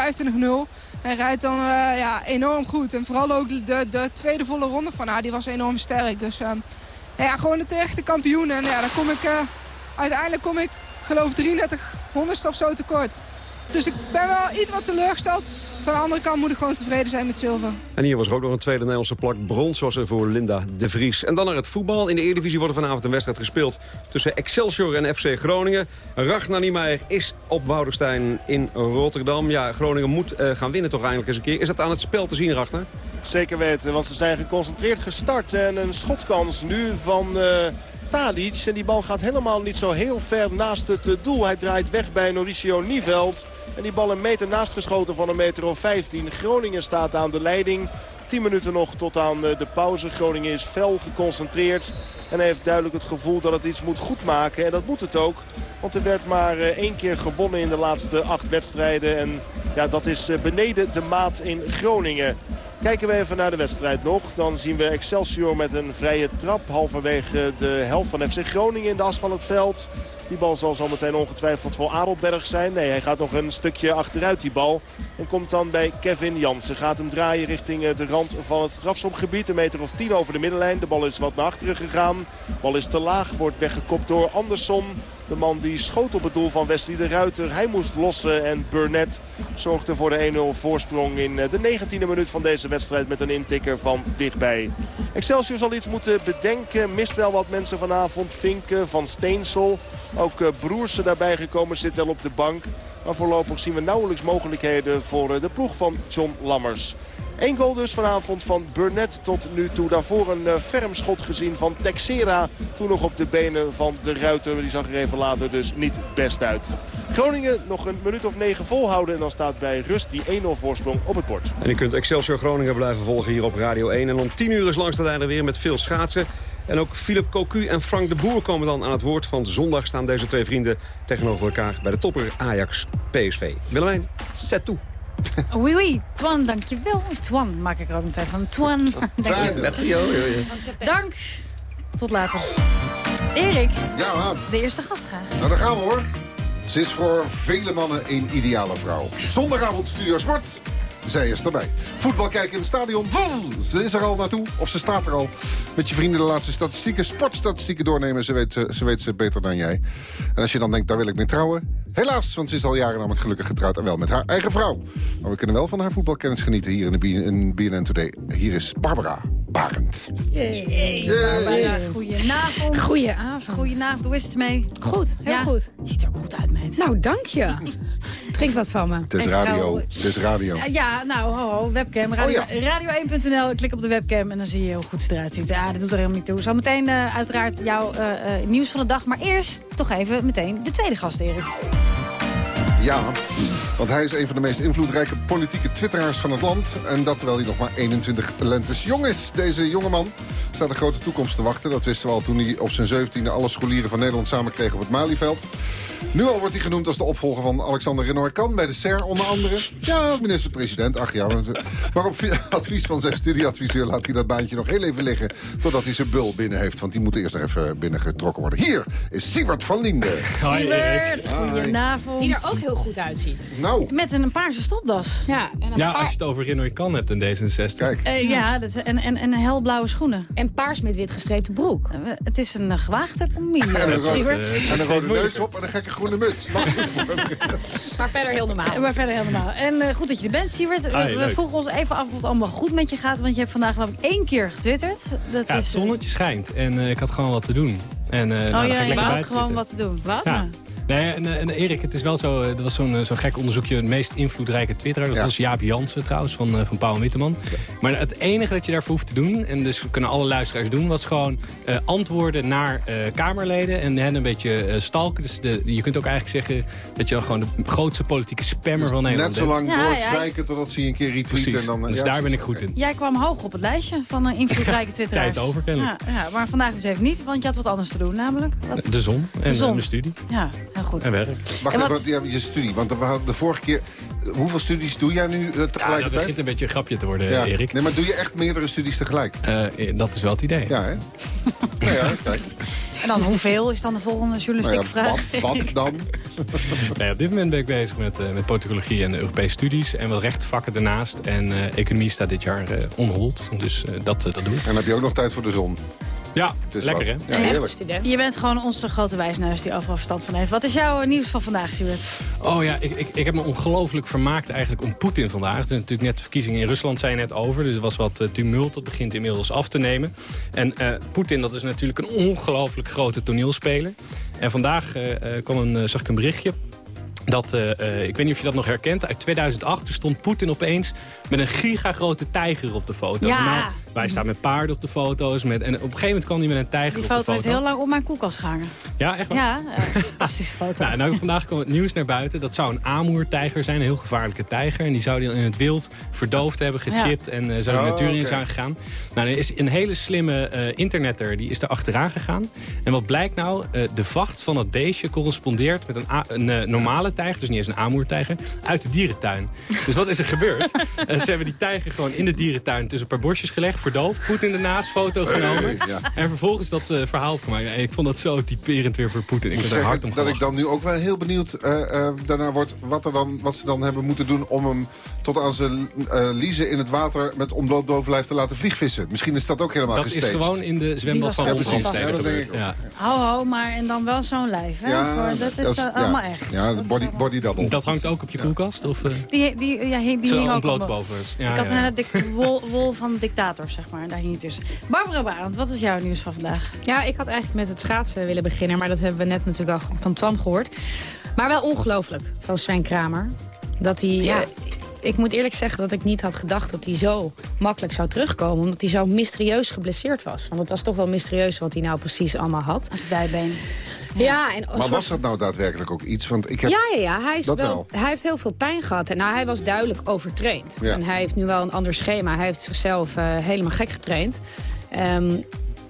Hij rijdt dan ja, enorm goed. En vooral ook de, de tweede volle ronde van haar, die was enorm sterk. Dus uh, ja, gewoon de terechte kampioen. En ja, dan kom ik, uiteindelijk kom ik, geloof 33 honderdste of zo tekort. Dus ik ben wel iets wat teleurgesteld. Van de andere kant moet ik gewoon tevreden zijn met zilver. En hier was er ook nog een tweede Nederlandse plak. Brons was er voor Linda de Vries. En dan naar het voetbal. In de Eredivisie wordt er vanavond een wedstrijd gespeeld tussen Excelsior en FC Groningen. Ragnar Niemeyer is op Woudenstein in Rotterdam. Ja, Groningen moet uh, gaan winnen toch eindelijk eens een keer. Is dat aan het spel te zien, Ragnar? Zeker weten, want ze zijn geconcentreerd gestart. En een schotkans nu van... Uh... Tadic. En die bal gaat helemaal niet zo heel ver naast het doel. Hij draait weg bij Mauricio Niveld. En die bal een meter naast geschoten van een meter of 15. Groningen staat aan de leiding. 10 minuten nog tot aan de pauze. Groningen is fel geconcentreerd. En heeft duidelijk het gevoel dat het iets moet goedmaken. En dat moet het ook. Want er werd maar één keer gewonnen in de laatste acht wedstrijden. En ja, dat is beneden de maat in Groningen. Kijken we even naar de wedstrijd nog. Dan zien we Excelsior met een vrije trap. Halverwege de helft van FC Groningen in de as van het veld. Die bal zal zo meteen ongetwijfeld voor Adelberg zijn. Nee, hij gaat nog een stukje achteruit die bal. En komt dan bij Kevin Jansen. Gaat hem draaien richting de rand van het strafschopgebied. Een meter of tien over de middenlijn. De bal is wat naar achteren gegaan. De bal is te laag. Wordt weggekopt door Andersson. De man die schoot op het doel van Wesley de Ruiter. Hij moest lossen en Burnett zorgde voor de 1-0 voorsprong in de 19e minuut van deze wedstrijd met een intikker van dichtbij. Excelsior zal iets moeten bedenken. Mist wel wat mensen vanavond. Vinken, Van Steensel. Ook Broersen daarbij gekomen zit wel op de bank. Maar voorlopig zien we nauwelijks mogelijkheden voor de ploeg van John Lammers. Eén goal dus vanavond van Burnett tot nu toe. Daarvoor een uh, ferm schot gezien van Texera. Toen nog op de benen van de Ruiter. Die zag er even later dus niet best uit. Groningen nog een minuut of negen volhouden. En dan staat bij rust die 1-0 voorsprong op het bord. En u kunt Excelsior Groningen blijven volgen hier op Radio 1. En om 10 uur is langs de lijn er weer met veel schaatsen. En ook Philip Cocu en Frank de Boer komen dan aan het woord. Van zondag staan deze twee vrienden tegenover elkaar bij de topper Ajax PSV. Willemijn, set toe. Oui, oui. Twan, dankjewel. Twan maak ik er ook meteen van. Twan, dankjewel. Dank. Tot later. Erik, ja, de eerste gast graag. Nou, daar gaan we hoor. Ze is voor vele mannen een ideale vrouw. Zondagavond Studio Sport. Zij is erbij. Voetbal kijken in het stadion. Ze is er al naartoe. Of ze staat er al. Met je vrienden de laatste statistieken, sportstatistieken doornemen. Ze weet, ze weet ze beter dan jij. En als je dan denkt, daar wil ik mee trouwen. Helaas, want ze is al jaren namelijk gelukkig getrouwd. En wel met haar eigen vrouw. Maar we kunnen wel van haar voetbalkennis genieten hier in de BNN, BNN Today. Hier is Barbara Barend. Yay. Barbara, goedenavond. Goedenavond. Goedenavond, hoe is het mee? Goed, heel Ja. goed. Je ziet er ook goed uit, meid. Nou, dank je. Drink wat van me. Het is radio. Het is radio. Ja, nou, ho, ho, webcam. Radio, Radio1.nl, klik op de webcam en dan zie je hoe goed ze eruit ziet. Ja, dat doet er helemaal niet toe. Zometeen eh uiteraard jouw eh, eh, nieuws van de dag. Maar eerst toch even meteen de tweede gast, Erik. Ja, want hij is een van de meest invloedrijke politieke twitteraars van het land. En dat terwijl hij nog maar 21 lentes jong is. Deze jongeman staat een grote toekomst te wachten. Dat wisten we al toen hij op zijn 17e alle scholieren van Nederland samen kreeg op het Malieveld. Nu al wordt hij genoemd als de opvolger van Alexander Renoir-Kan bij de SER onder andere. Ja, minister-president, ach ja. Maar op advies van zijn studieadviseur laat hij dat baantje nog heel even liggen... totdat hij zijn bul binnen heeft, want die moet eerst nog even binnengetrokken worden. Hier is Siewert van Linden. Siewert, goedenavond. Die er ook heel goed uitziet. Nou. Met een paarse stopdas. Ja, en een Ja, paar- als je het over Renoy kan hebt in D66. Kijk. Eh, ja, dat is, en, en, en helblauwe schoenen. En paars met wit gestreepte broek. Eh, het is een eh, gewaagde combi, En eh, een, rode, Siewert. en een rode neus op en een gekke groene muts. Maar verder heel normaal. Maar verder helemaal. En eh, goed dat je er bent, Siewert. We- Hi, we leuk. vroegen ons even af of het allemaal goed met je gaat. Want je hebt vandaag geloof ik één keer getwitterd. Dat Ja, het is, zonnetje schijnt en eh, ik had gewoon wat te doen. En, eh, nou, dan Oh ga ik ja, je had buiten gewoon zitten. wat te doen. Wat? Ja. Nee, en, eh, en Erik, het is wel zo, eh, er was zo'n eh, zo'n gek onderzoekje, het meest invloedrijke twitteraar. Dat Ja. was Jaap Jansen trouwens, van, eh, van Pauw en Witteman. Maar het enige dat je daarvoor hoeft te doen, en dus kunnen alle luisteraars doen, was gewoon eh, antwoorden naar eh, Kamerleden en hen een beetje eh, stalken. Dus de, je kunt ook eigenlijk zeggen dat je gewoon de grootste politieke spammer van Nederland Net zo bent. lang Ja, doorzwijken totdat ze je een keer retweeten. Precies, En dan, dus ja, daar ben ik goed in. Jij kwam hoog op het lijstje van invloedrijke twitteraars. Tijd over, kennelijk. Ja, ja, maar vandaag dus even niet, want je had wat anders te doen. Namelijk? Wat? De zon en De zon. eh, mijn studie Ja, goed. en werk. Wacht En wat- je studie. Want we hadden de vorige keer... Hoeveel studies doe jij nu eh, Ja, dat tegelijkertijd? begint een beetje een grapje te worden, Ja. Erik. Nee, maar doe je echt meerdere studies tegelijk? Eh, eh, dat is wel het idee. Ja, hè? nou ja, kijk. En dan hoeveel is dan de volgende Nou journalistieke ja, vraag? wat, wat dan? Nee, op dit moment ben ik bezig met, eh, met politicologie en Europese studies. En wat rechtenvakken daarnaast. En eh, economie staat dit jaar eh on hold. Dus eh, dat, eh, dat doe ik. En heb je ook nog tijd voor de zon. Ja, is lekker wat. hè? Ja, heerlijk. student. Je bent gewoon onze grote wijsneus die overal verstand van heeft. Wat is jouw nieuws van vandaag, Siewert? Oh ja, ik, ik, ik heb me ongelooflijk vermaakt eigenlijk om Poetin vandaag. Er zijn natuurlijk net de verkiezingen in Rusland, zei je net over. Dus er was wat eh, tumult, dat begint inmiddels af te nemen. En eh, Poetin, dat is natuurlijk een ongelooflijk grote toneelspeler. En vandaag eh, kwam een, zag ik een berichtje Dat, eh, eh, ik weet niet of je dat nog herkent. Uit 2008 toen stond Poetin opeens met een gigagrote tijger op de foto. Ja. Nou, wij staan met paarden op de foto's. Met, en op een gegeven moment kwam hij met een tijger Die op de foto foto. heeft heel lang op mijn koelkast gehangen. Ja, echt waar? Ja, fantastische foto. Nou, nou, vandaag kwam het nieuws naar buiten. Dat zou een Amoer-tijger zijn, een heel gevaarlijke tijger. En die zou die dan in het wild verdoofd hebben, gechipt en eh, zou de Oh, natuur in zijn gegaan. Nou, er is een hele slimme eh, internetter, die is er achteraan gegaan. En wat blijkt nou? Eh, de vacht van dat beestje correspondeert met een, een normale tijger, dus niet eens een Amoer-tijger, uit de dierentuin. Dus wat is er gebeurd? Eh, ze hebben die tijger gewoon in de dierentuin tussen een paar bosjes gelegd, verdoofd, Poetin ernaast, foto genomen. ja. En vervolgens dat eh, verhaal opgemaakt. En ik vond dat zo typerend weer voor Poetin. Ik er hard om dat ik dan nu ook wel heel benieuwd eh, eh, daarna word wat, er dan, wat ze dan hebben moeten doen om hem tot aan zijn eh liezen in het water met ontbloot bovenlijf te laten vliegvissen. Misschien is dat ook helemaal Dat gestaged. is gewoon in de zwembad van Ja, ons precies. Ja, dat denk ik ook. Ja. Ho, ho, maar en dan wel zo'n lijf, hè? Ja, dat is dat allemaal echt. Ja, body, body double. Dat hangt ook op je koelkast? Of, eh? Die, die, ja, die Zo hing ook ontbloot Ja, ik had ja. een hele dikke wol, wol van dictator, zeg maar. Daar hing hij tussen. Barbara Barend, wat is jouw nieuws van vandaag? Ja, ik had eigenlijk met het schaatsen willen beginnen. Maar dat hebben we net natuurlijk al van Twan gehoord. Maar wel ongelooflijk van Sven Kramer. Dat hij... Ja. eh, ik moet eerlijk zeggen dat ik niet had gedacht dat hij zo makkelijk zou terugkomen. Omdat hij zo mysterieus geblesseerd was. Want het was toch wel mysterieus wat hij nou precies allemaal had. Als dijbeen. Ja, en Maar was dat nou daadwerkelijk ook iets? Want ik heb... Ja, ja, ja. Hij, is Dat wel, wel. hij heeft heel veel pijn gehad. En nou, hij was duidelijk overtraind. Ja. En hij heeft nu wel een ander schema. Hij heeft zichzelf eh, helemaal gek getraind. Ehm,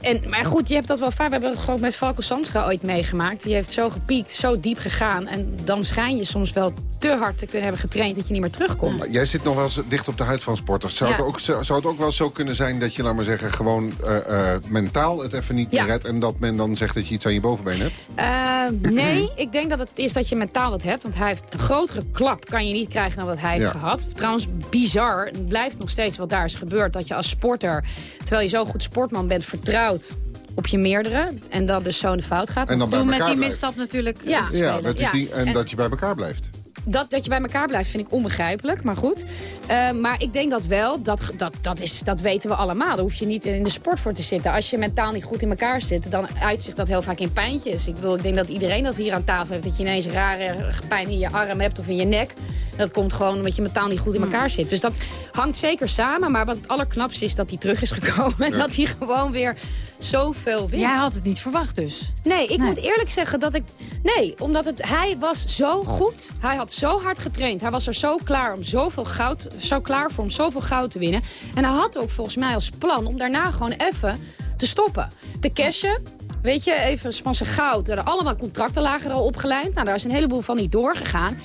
en, maar goed, je hebt dat wel vaak. We hebben het gewoon met Falco Sandstra ooit meegemaakt. Die heeft zo gepiekt, zo diep gegaan. En dan schijn je soms wel te hard te kunnen hebben getraind... dat je niet meer terugkomt. Maar Jij zit nog wel eens dicht op de huid van sporters. Zou, Ja. het, ook, zou het ook wel zo kunnen zijn dat je, laat maar zeggen... gewoon eh, eh, mentaal het even niet Ja. meer redt... en dat men dan zegt dat je iets aan je bovenbeen hebt? Eh, nee, ik denk dat het is dat je mentaal wat hebt. Want hij heeft een grotere klap kan je niet krijgen dan wat hij heeft Ja. gehad. Trouwens, bizar. Het blijft nog steeds wat daar is gebeurd. Dat je als sporter, terwijl je zo goed sportman bent, vertrouwt op je meerdere. En dan dus zo in de fout gaat. En dan bij Toen met die blijft. misstap natuurlijk Ja. met die Ja. tien- en, En- dat je bij elkaar blijft. Dat, dat je bij elkaar blijft vind ik onbegrijpelijk, maar goed. Eh, maar ik denk dat wel, dat, dat, dat, is, dat weten we allemaal. Daar hoef je niet in de sport voor te zitten. Als je mentaal niet goed in elkaar zit, dan uitzicht dat heel vaak in pijntjes. Ik, bedoel, ik denk dat iedereen dat hier aan tafel heeft. Dat je ineens rare pijn in je arm hebt of in je nek. Dat komt gewoon omdat je mentaal niet goed in elkaar zit. Dus dat hangt zeker samen. Maar wat het allerknapste is dat hij terug is gekomen. En dat hij gewoon weer zoveel wint. Jij had het niet verwacht dus. Nee, ik Nee. moet eerlijk zeggen dat ik... Nee, omdat het, hij was zo goed. Hij had zo hard getraind. Hij was er zo klaar om zoveel goud... Zo klaar voor om zoveel goud te winnen. En hij had ook volgens mij als plan om daarna gewoon even te stoppen. Te cashen, weet je, even van zijn goud. Er allemaal contracten lagen er al opgeleid. Nou, daar is een heleboel van niet doorgegaan.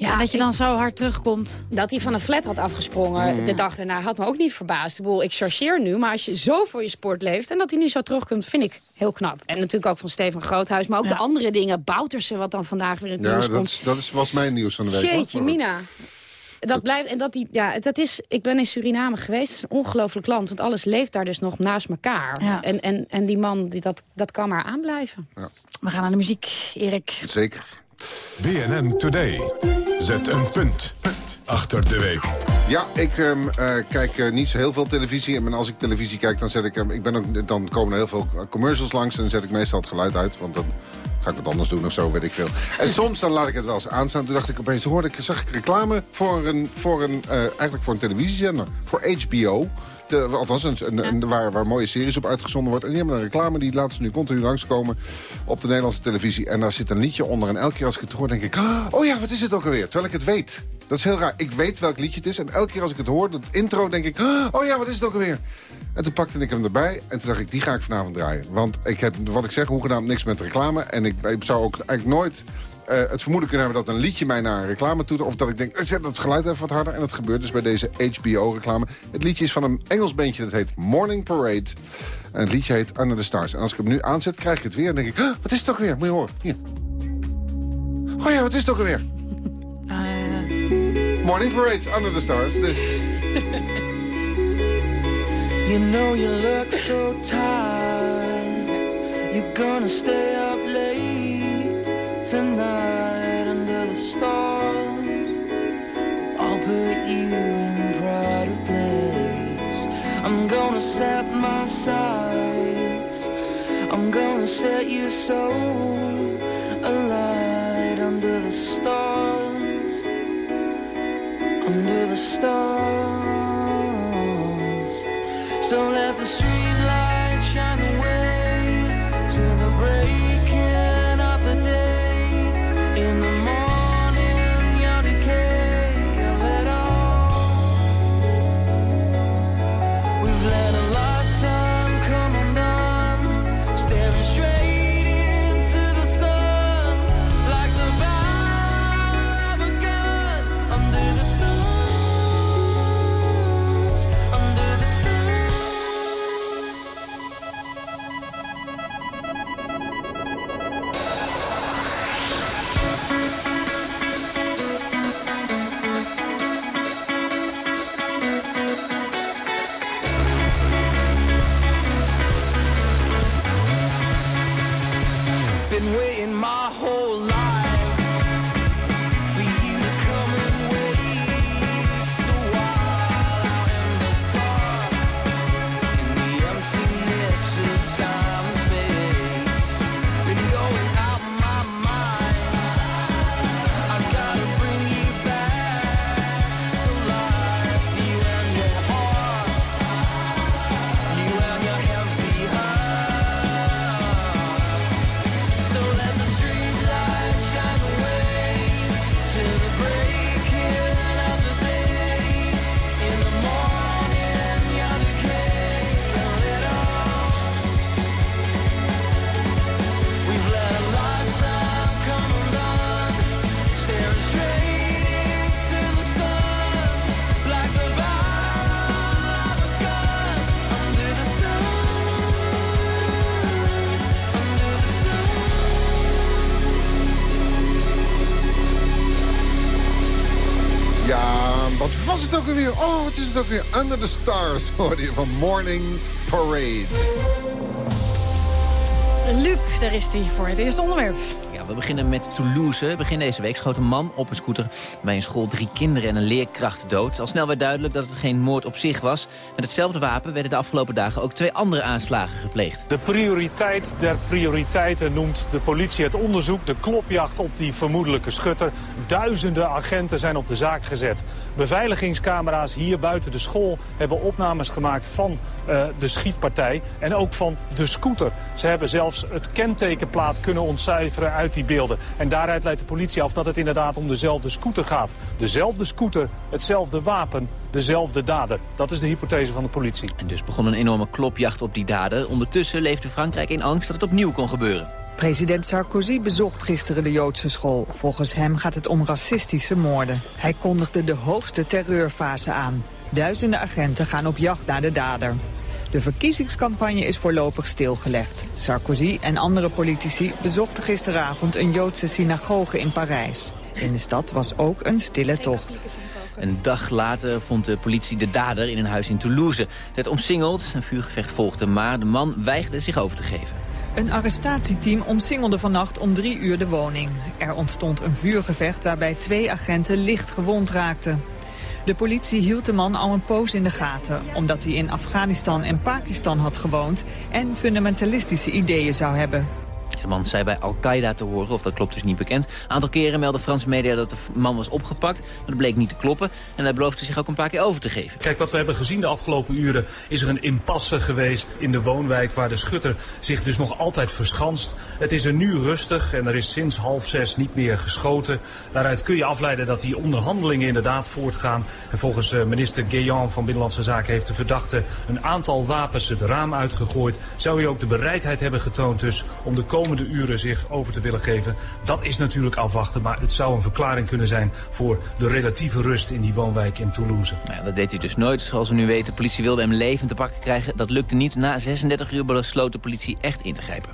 Ja, dat je dan zo hard terugkomt. Dat hij van een flat had afgesprongen Mm. de dag daarna had me ook niet verbaasd. Ik bedoel, ik chargeer nu, maar als je zo voor je sport leeft... en dat hij nu zo terugkomt, vind ik heel knap. En natuurlijk ook van Stefan Groothuis, maar ook de andere dingen. Boutersen, wat dan vandaag weer in het Ja, nieuws dat, komt. is, dat is, was mijn nieuws van de week. Jeetje, Mina. Dat blijft, en dat die, ja, dat is, ik ben in Suriname geweest. Het is een ongelooflijk land, want alles leeft daar dus nog naast elkaar. Ja. En, en, en die man, die, dat, dat kan maar aanblijven. We gaan naar de muziek, Erik. Zeker. BNN Today. Zet een punt achter de week. Ja, ik ehm, eh, kijk eh, niet zo heel veel televisie. En als ik televisie kijk, dan, zet ik, ik ben ook, dan komen er heel veel commercials langs. En dan zet ik meestal het geluid uit. Want dan ga ik wat anders doen of zo, weet ik veel. En soms dan laat ik het wel eens aanstaan. Toen dacht ik opeens, hoorde ik, zag ik reclame voor een, voor een, eh, eigenlijk voor een televisiezender. Voor HBO. De, althans, een, een, een- waar, waar mooie series op uitgezonden wordt. En die hebben een reclame, die laten ze nu continu langskomen op de Nederlandse televisie. En daar zit een liedje onder. En elke keer als ik het hoor, denk ik, "Ah, oh ja, wat is het ook alweer? Terwijl ik het weet. Dat is heel raar. Ik weet welk liedje het is. En elke keer als ik het hoor, dat intro, denk ik... "Ah, Oh ja, wat is het ook alweer? En toen pakte ik hem erbij. En toen dacht ik, die ga ik vanavond draaien. Want ik heb, wat ik zeg, hoegenaamd niks met reclame. En ik, ik zou ook eigenlijk nooit het vermoeden kunnen hebben... dat een liedje mij naar een reclame doet. Of dat ik denk, eh, zet dat geluid even wat harder. En dat gebeurt dus bij deze HBO-reclame. Het liedje is van een Engels bandje. Dat heet Morning Parade. En het liedje heet Under the Stars. En als ik hem nu aanzet, krijg ik het weer. En denk ik, "Ah, wat is het ook weer? Moet je horen. Hier. Oh ja, wat is het ook alweer? Morning Parade, Under the Stars. Dus... You know you look so tired. You're gonna stay up late tonight under the stars. I'll put you in pride of place. I'm gonna set my sights. I'm gonna set your soul alight under the stars. Under the stars. So let the is het ook weer? Under the Stars hoorde je van Morning Parade. Luc, daar is hij voor het eerste onderwerp. We beginnen met Toulouse. Begin deze week schoot een man op een scooter bij een school drie kinderen en een leerkracht dood. Al snel werd duidelijk dat het geen moord op zich was. Met hetzelfde wapen werden de afgelopen dagen ook twee andere aanslagen gepleegd. De prioriteit der prioriteiten noemt de politie het onderzoek. De klopjacht op die vermoedelijke schutter. Duizenden agenten zijn op de zaak gezet. Beveiligingscamera's hier buiten de school hebben opnames gemaakt van eh, de schietpartij. En ook van de scooter. Ze hebben zelfs het kentekenplaat kunnen ontcijferen uit die die beelden. En daaruit leidt de politie af dat het inderdaad om dezelfde scooter gaat. Dezelfde scooter, hetzelfde wapen, dezelfde dader. Dat is de hypothese van de politie. En dus begon een enorme klopjacht op die dader. Ondertussen leefde Frankrijk in angst dat het opnieuw kon gebeuren. President Sarkozy bezocht gisteren de Joodse school. Volgens hem gaat het om racistische moorden. Hij kondigde de hoogste terreurfase aan. Duizenden agenten gaan op jacht naar de dader. De verkiezingscampagne is voorlopig stilgelegd. Sarkozy en andere politici bezochten gisteravond een Joodse synagoge in Parijs. In de stad was ook een stille tocht. Een dag later vond de politie de dader in een huis in Toulouse. Het omsingeld, een vuurgevecht volgde, maar de man weigerde zich over te geven. Een arrestatieteam omsingelde vannacht om drie uur de woning. Er ontstond een vuurgevecht waarbij twee agenten licht gewond raakten. De politie hield de man al een poos in de gaten... omdat hij in Afghanistan en Pakistan had gewoond... en fundamentalistische ideeën zou hebben. De man zei bij Al-Qaeda te horen, of dat klopt is niet bekend. Een aantal keren meldde Franse media dat de man was opgepakt. Maar dat bleek niet te kloppen. En hij beloofde zich ook een paar keer over te geven. Kijk, wat we hebben gezien de afgelopen uren is er een impasse geweest in de woonwijk waar de schutter zich dus nog altijd verschanst. Het is er nu rustig en er is sinds half zes niet meer geschoten. Daaruit kun je afleiden dat die onderhandelingen inderdaad voortgaan. En volgens eh, minister Guéant van Binnenlandse Zaken heeft de verdachte een aantal wapens het raam uitgegooid. Zou hij ook de bereidheid hebben getoond dus om de komende uren zich over te willen geven. Dat is natuurlijk afwachten, maar het zou een verklaring kunnen zijn voor de relatieve rust in die woonwijk in Toulouse. Nou dat deed hij dus nooit. Zoals we nu weten, de politie wilde hem levend te pakken krijgen. Dat lukte niet. Na 36 uur besloot de politie echt in te grijpen.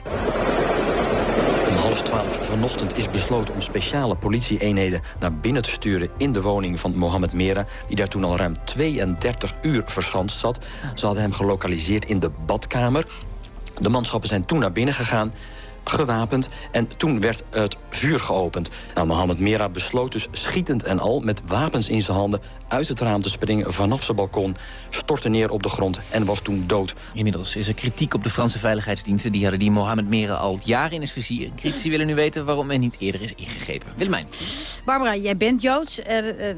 Om half twaalf vanochtend is besloten om speciale politieeenheden naar binnen te sturen in de woning van Mohamed Mera, die daar toen al ruim 32 uur verschanst zat. Ze hadden hem gelokaliseerd in de badkamer. De manschappen zijn toen naar binnen gegaan gewapend en toen werd het vuur geopend. Nou, Mohamed Mera besloot dus schietend en al met wapens in zijn handen uit het raam te springen vanaf zijn balkon, stortte neer op de grond en was toen dood. Inmiddels is er kritiek op de Franse veiligheidsdiensten. Die hadden die Mohamed Mera al jaren in het vizier. Critici willen nu weten waarom er niet eerder is ingegrepen. Willemijn. Barbara, jij bent Joods. Uh, uh,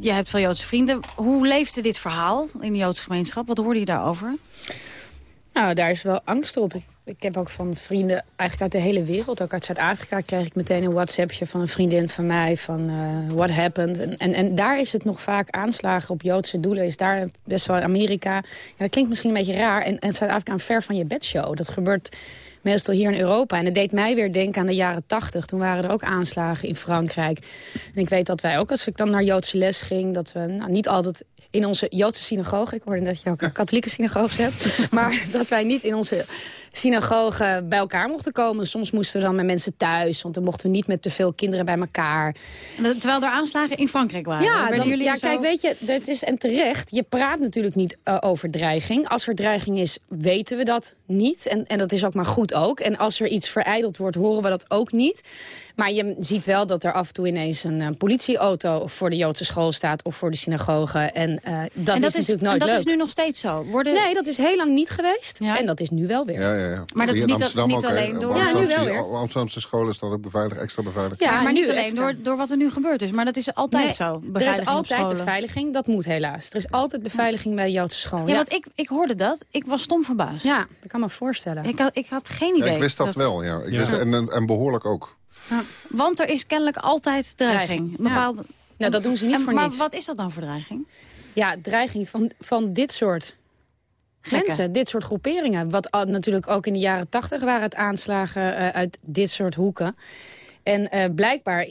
jij hebt veel Joodse vrienden. Hoe leefde dit verhaal in de Joodse gemeenschap? Wat hoorde je daarover? Nou, daar is wel angst op. Ik, ik heb ook van vrienden eigenlijk uit de hele wereld. Ook uit Zuid-Afrika kreeg ik meteen een WhatsAppje van een vriendin van mij. Van uh, what happened. En, en, en, daar is het nog vaak aanslagen op Joodse doelen. Is daar best wel Amerika. Ja, dat klinkt misschien een beetje raar. En, en Zuid-Afrika een ver van je bedshow. Dat gebeurt meestal hier in Europa. En het deed mij weer denken aan de jaren tachtig. Toen waren er ook aanslagen in Frankrijk. En ik weet dat wij ook, als ik dan naar Joodse les ging... dat we nou, niet altijd in onze Joodse synagoge... ik hoorde dat je ook een katholieke synagoge hebt... maar dat wij niet in onze synagoge bij elkaar mochten komen. Soms moesten we dan met mensen thuis, want dan mochten we niet met te veel kinderen bij elkaar. Terwijl er aanslagen in Frankrijk waren? Ja, dan, jullie ja zo... kijk, weet je, het is en terecht. Je praat natuurlijk niet uh, over dreiging. Als er dreiging is, weten we dat niet. En, en dat is ook maar goed ook. En als er iets verijdeld wordt, horen we dat ook niet. Maar je ziet wel dat er af en toe ineens een, een politieauto voor de Joodse school staat of voor de synagoge. En uh, dat, en dat is, is natuurlijk nooit en dat leuk. is nu nog steeds zo? Worden... Nee, dat is heel lang niet geweest. Ja. En dat is nu wel weer. Ja, ja, ja. Maar dat is niet, niet ook, alleen door... Ja, nu wel weer. Amsterdamse scholen staan ook beveiligd, extra beveiligd. Ja, maar niet alleen door, door wat er nu gebeurd is. Maar dat is altijd nee, zo. Er is altijd beveiliging, dat moet helaas. Er is altijd beveiliging bij de Joodse school. Ja, ja, want ik, ik hoorde dat. Ik was stom verbaasd. Ja, dat kan me voorstellen. Ik had, ik had geen idee. Ja, ik wist dat, dat... wel, ja. Ik Wist, en, en, en behoorlijk ook. Want er is kennelijk altijd dreiging. Bepaalde... Ja. Nou, dat doen ze niet en, voor maar niets. wat is dat dan voor dreiging? Ja, dreiging van, van dit soort mensen, dit soort groeperingen. Wat uh, natuurlijk ook in de jaren tachtig waren het aanslagen uh, uit dit soort hoeken. En uh, blijkbaar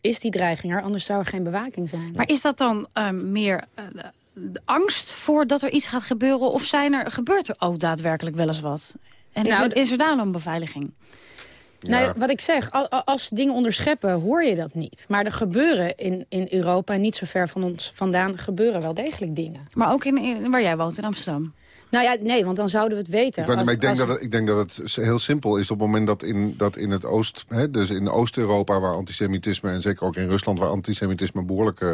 is die dreiging er, anders zou er geen bewaking zijn. Maar is dat dan meer de angst voor dat er iets gaat gebeuren? Of zijn er, gebeurt er ook daadwerkelijk wel eens wat? En nou, is, er, is er daar dan beveiliging? Ja. Nou, wat ik zeg, als dingen onderscheppen hoor je dat niet. Maar er gebeuren in, in Europa, niet zo ver van ons vandaan, gebeuren wel degelijk dingen. Maar ook in, in waar jij woont, in Amsterdam? Nou ja, nee, want dan zouden we het weten. Ik, als, ik, denk als... dat het, ik denk dat het heel simpel is op het moment dat in, dat in het Oost... Hè, dus in Oost-Europa waar antisemitisme en zeker ook in Rusland... waar antisemitisme behoorlijk uh,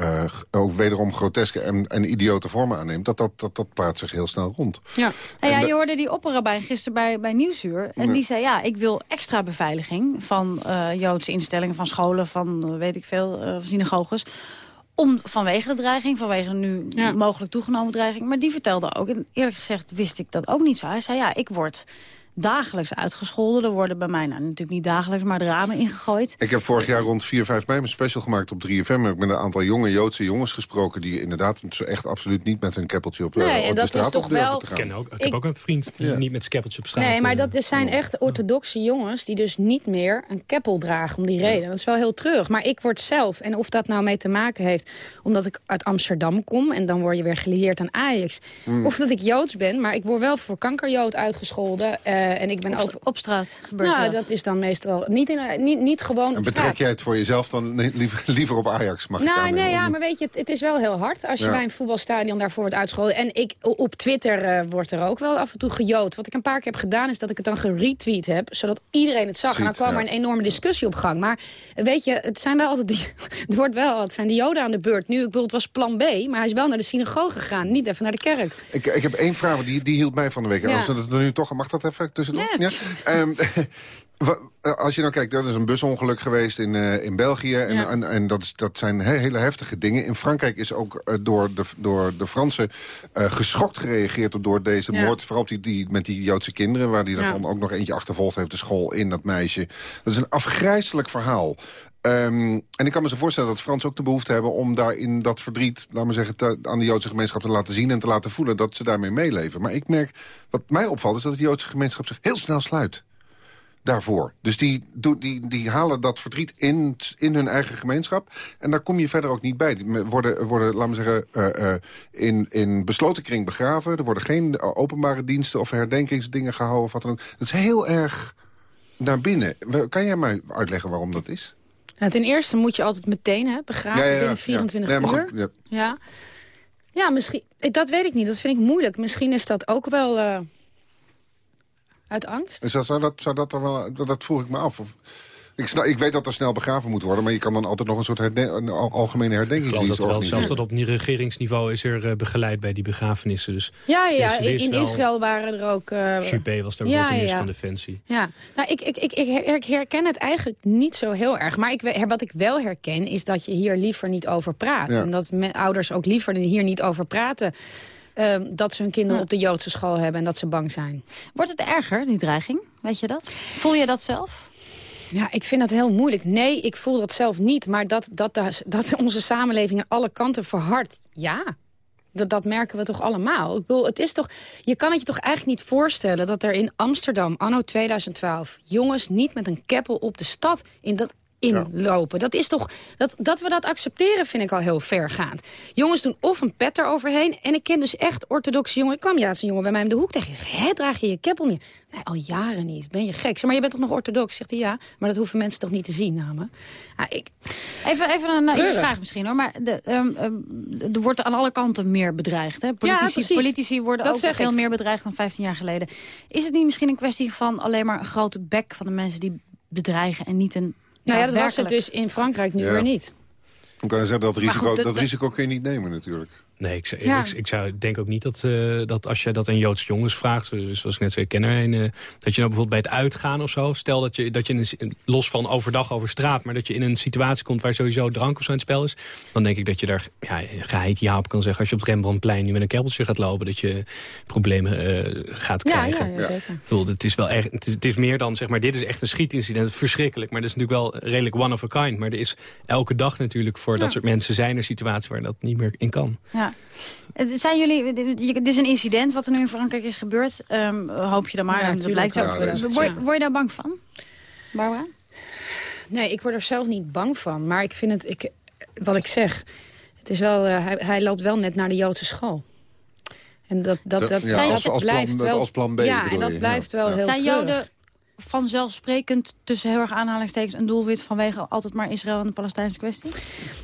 uh, ook wederom groteske en, en idiote vormen aanneemt... Dat, dat, dat, dat plaatst zich heel snel rond. Ja, en ja je hoorde die opperrabijn gisteren bij, bij Nieuwsuur. En die zei, ja, ik wil extra beveiliging van uh, Joodse instellingen... van scholen, van weet ik veel, uh, synagoges om, vanwege de dreiging, vanwege de nu ja. mogelijk toegenomen dreiging. Maar die vertelde ook, en eerlijk gezegd wist ik dat ook niet zo. Hij zei, ja, ik word dagelijks uitgescholden. Er worden bij mij nou, natuurlijk niet dagelijks, maar de ramen ingegooid. Ik heb vorig jaar rond 4, 5 mei een special gemaakt op 3FM. Ik heb met een aantal jonge Joodse jongens gesproken... die inderdaad echt absoluut niet met hun keppeltje op de, Nee, op de dat straat is toch wel- te Ik, ken ook, ik heb ook een vriend die niet met skeppeltje op straat... Nee, maar eh, dat is- zijn echt orthodoxe jongens die dus niet meer een keppel dragen om die reden. Dat is wel heel terug. Maar ik word zelf, en of dat nou mee te maken heeft omdat ik uit Amsterdam kom en dan word je weer gelieerd aan Ajax. Mm. Of dat ik Joods ben, maar ik word wel voor kankerjood uitgescholden. Eh, en ik ben Op, ook... op straat gebeurt Nou, dat. dat is dan meestal niet, in, niet, niet gewoon En betrek jij het voor jezelf dan nee, liever, liever op Ajax? Mag ik Nou, nee, ja, maar weet je, het, het is wel heel hard als je Ja. bij een voetbalstadion daarvoor wordt uitgescholden. En ik, op Twitter eh, wordt er ook wel af en toe gejood. Wat ik een paar keer heb gedaan, is dat ik het dan geretweet heb, zodat iedereen het zag. en dan kwam ja. er een enorme discussie op gang. Maar weet je, het zijn wel altijd die, het wordt wel, het zijn de joden aan de beurt. Nu, ik bedoel, het was plan B, maar hij is wel naar de synagoge gegaan, niet even naar de kerk. Ik, ik heb één vraag, die, die hield mij van de week. Ja. Als we dat nu toch, mag dat even tussendoor? Ja, Ehm, eh, als je nou kijkt, er is een busongeluk geweest in, eh, in België. En, Ja. en, en dat, is, dat zijn he- hele heftige dingen. In Frankrijk is ook eh, door, de, door de Fransen geschokt gereageerd op door deze Ja. moord. Vooral die, die, met die Joodse kinderen, waar die Ja. daarvan ook nog eentje achtervolgd heeft. De school in dat meisje. Dat is een afgrijzelijk verhaal. Ehm, en ik kan me zo voorstellen dat Frans ook de behoefte hebben... om daar in dat verdriet, laten we zeggen, aan de Joodse gemeenschap te laten zien... en te laten voelen dat ze daarmee meeleven. Maar ik merk, wat mij opvalt, is dat de Joodse gemeenschap zich heel snel sluit. Daarvoor. Dus die, die, die halen dat verdriet in, in hun eigen gemeenschap. En daar kom je verder ook niet bij. Die worden, worden laten we zeggen, eh, eh, in, in besloten kring begraven. Er worden geen openbare diensten of herdenkingsdingen gehouden. Of wat dan ook. Dat is heel erg naar binnen. Kan jij mij uitleggen waarom dat is? Nou, ten eerste moet je altijd meteen hè, begraven binnen 24 Ja, maar uur. goed, ja. Ja, ja misschien, dat weet ik niet. Dat vind ik moeilijk. Misschien is dat ook wel eh, uit angst. Zou, dat, zou dat, er wel, dat, dat vroeg ik me af. Of, ik, sna- ik weet dat er snel begraven moet worden... maar je kan dan altijd nog een soort herde- een al- algemene Ik geloof herdenkingsdienst dat wel, zelfs tot op regeringsniveau is er eh, begeleid bij die begrafenissen. Dus Ja, ja, Dus in, is in wel- Israël waren er ook... eh, Juppé was daar ja, ook de ja, minister ja. van Defensie. Ja, nou, ik, ik, ik, ik her- ik herken het eigenlijk niet zo heel erg. Maar ik, wat ik wel herken, is dat je hier liever niet over praat. Ja. En dat ouders ook liever hier niet over praten. ehm, dat ze hun kinderen Ja. op de Joodse school hebben en dat ze bang zijn. Wordt het erger, die dreiging? Weet je dat? Voel je dat zelf? Ja, ik vind dat heel moeilijk. Nee, ik voel dat zelf niet. Maar dat, dat, dat onze samenleving aan alle kanten verhardt, ja. Dat, dat merken we toch allemaal. Ik bedoel, het is toch, je kan het je toch eigenlijk niet voorstellen... dat er in Amsterdam, anno 2012... jongens niet met een keppel op de stad in dat inlopen. Dat is toch, dat, dat we dat accepteren vind ik al heel vergaand. Jongens doen of een pet eroverheen. En ik ken dus echt orthodoxe jongen. Ik kwam laatst een jongen bij mij om de hoek tegen. Hè, draag je je keppel niet? Nee, al jaren niet. Ben je gek? Zeg, maar je bent toch nog orthodox? Zegt hij, ja. Maar dat hoeven mensen toch niet te zien, namen. Ja, ik, Even, even een Treurig. vraag misschien hoor. Maar de, ehm, ehm, er wordt aan alle kanten meer bedreigd. Hè? Politici, politici worden Dat ook veel ik. meer bedreigd dan 15 jaar geleden. Is het niet misschien een kwestie van alleen maar een grote bek van de mensen die bedreigen en niet een nou ja, dat was het dus in Frankrijk nu Ja. weer niet. Ik kan zeggen, dat, risico, goed, dat- dat dat- risico kun je niet nemen natuurlijk. Nee, ik, Ja. ik, ik zou denk ook niet dat, eh, dat als je dat aan Joods jongens vraagt... dus zoals ik net zei, ik ken er een... eh, dat je nou bijvoorbeeld bij het uitgaan of zo... stel dat je, dat je in een, si- los van overdag over straat... maar dat je in een situatie komt waar sowieso drank of zo in het spel is... dan denk ik dat je daar ja, geheid ja op kan zeggen... als je op het Rembrandtplein nu met een keppeltje gaat lopen... dat je problemen eh, gaat Ja, krijgen. ja, ja, zeker. Ik bedoel, het is wel echt, het is, het is meer dan, zeg maar, dit is echt een schietincident. Het is verschrikkelijk, maar dat is natuurlijk wel redelijk one of a kind. Maar er is elke dag natuurlijk voor dat soort mensen zijn er situaties waar dat niet meer in kan. Ja. Eh, Zijn jullie, dit is een incident wat er nu in Frankrijk is gebeurd. Ehm, hoop je dan maar. Ja, dat blijkt ook. Ja, word, word je daar bang van? Barbara? Nee, ik word er zelf niet bang van. Maar ik vind het, ik, wat ik zeg, het is wel, eh, hij, hij loopt wel net naar de Joodse school. En dat, dat, Dat- dat, ja, dat als- als plan- blijft dat wel... als plan B Ja, en dat je, blijft ja. wel Ja. heel Zijn treurig. Joden vanzelfsprekend tussen heel erg aanhalingstekens een doelwit vanwege altijd maar Israël en de Palestijnse kwestie?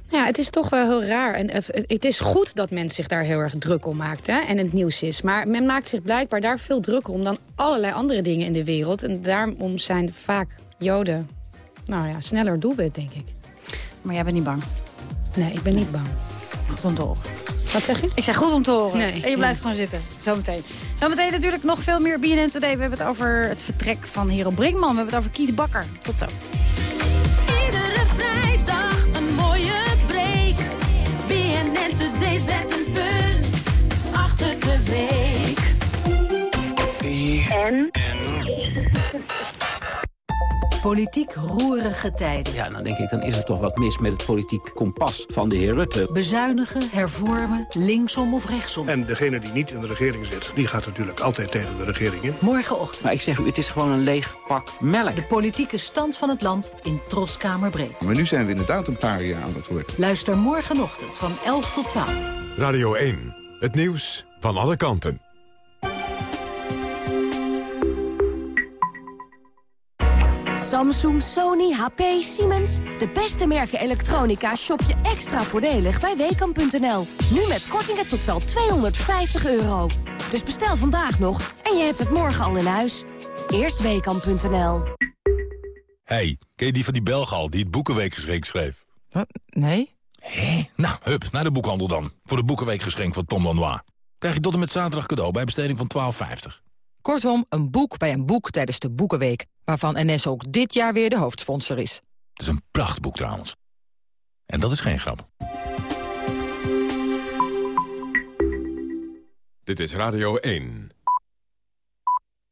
Ja, het is toch wel heel raar. En het, is goed dat men zich daar heel erg druk om maakt. Hè? En het nieuws is. Maar men maakt zich blijkbaar daar veel drukker om dan allerlei andere dingen in de wereld. En daarom zijn vaak Joden nou ja, sneller doelwit, denk ik. Maar jij bent niet bang? Nee, ik ben niet bang. Goed om te horen. Wat zeg je? Ik zeg goed om te horen. Nee, en je ja. blijft gewoon zitten. Zometeen. Zometeen natuurlijk nog veel meer BNN Today. We hebben het over het vertrek van Hero Brinkman. We hebben het over Kiet Bakker. Tot zo. Iedere vrijdag een mooie break. BNN Today zet een punt achter de week. En? Politiek roerige tijden. Ja, dan denk ik, dan is er toch wat mis met het politiek kompas van de heer Rutte. Bezuinigen, hervormen, linksom of rechtsom. En degene die niet in de regering zit, die gaat natuurlijk altijd tegen de regering in. Morgenochtend. Maar ik zeg u, het is gewoon een leeg pak melk. De politieke stand van het land in Troskamerbreed. Maar nu zijn we inderdaad een paar jaar aan het worden. Luister morgenochtend van 11 tot 12. Radio 1, het nieuws van alle kanten. Samsung, Sony, HP, Siemens. De beste merken elektronica shop je extra voordelig bij Weekamp.nl. Nu met kortingen tot wel 250 euro. Dus bestel vandaag nog en je hebt het morgen al in huis. Eerst Weekamp.nl. Hey, ken je die van die Belgal die het Boekenweekgeschenk schreef? Wat? Nee? Hé? Nou, hup, naar de boekhandel dan. Voor de Boekenweekgeschenk van Tom Lanois. Krijg je tot en met zaterdag cadeau bij besteding van 12,50. Kortom, een boek bij een boek tijdens de Boekenweek... waarvan NS ook dit jaar weer de hoofdsponsor is. Het is een prachtboek trouwens. En dat is geen grap. Dit is Radio 1.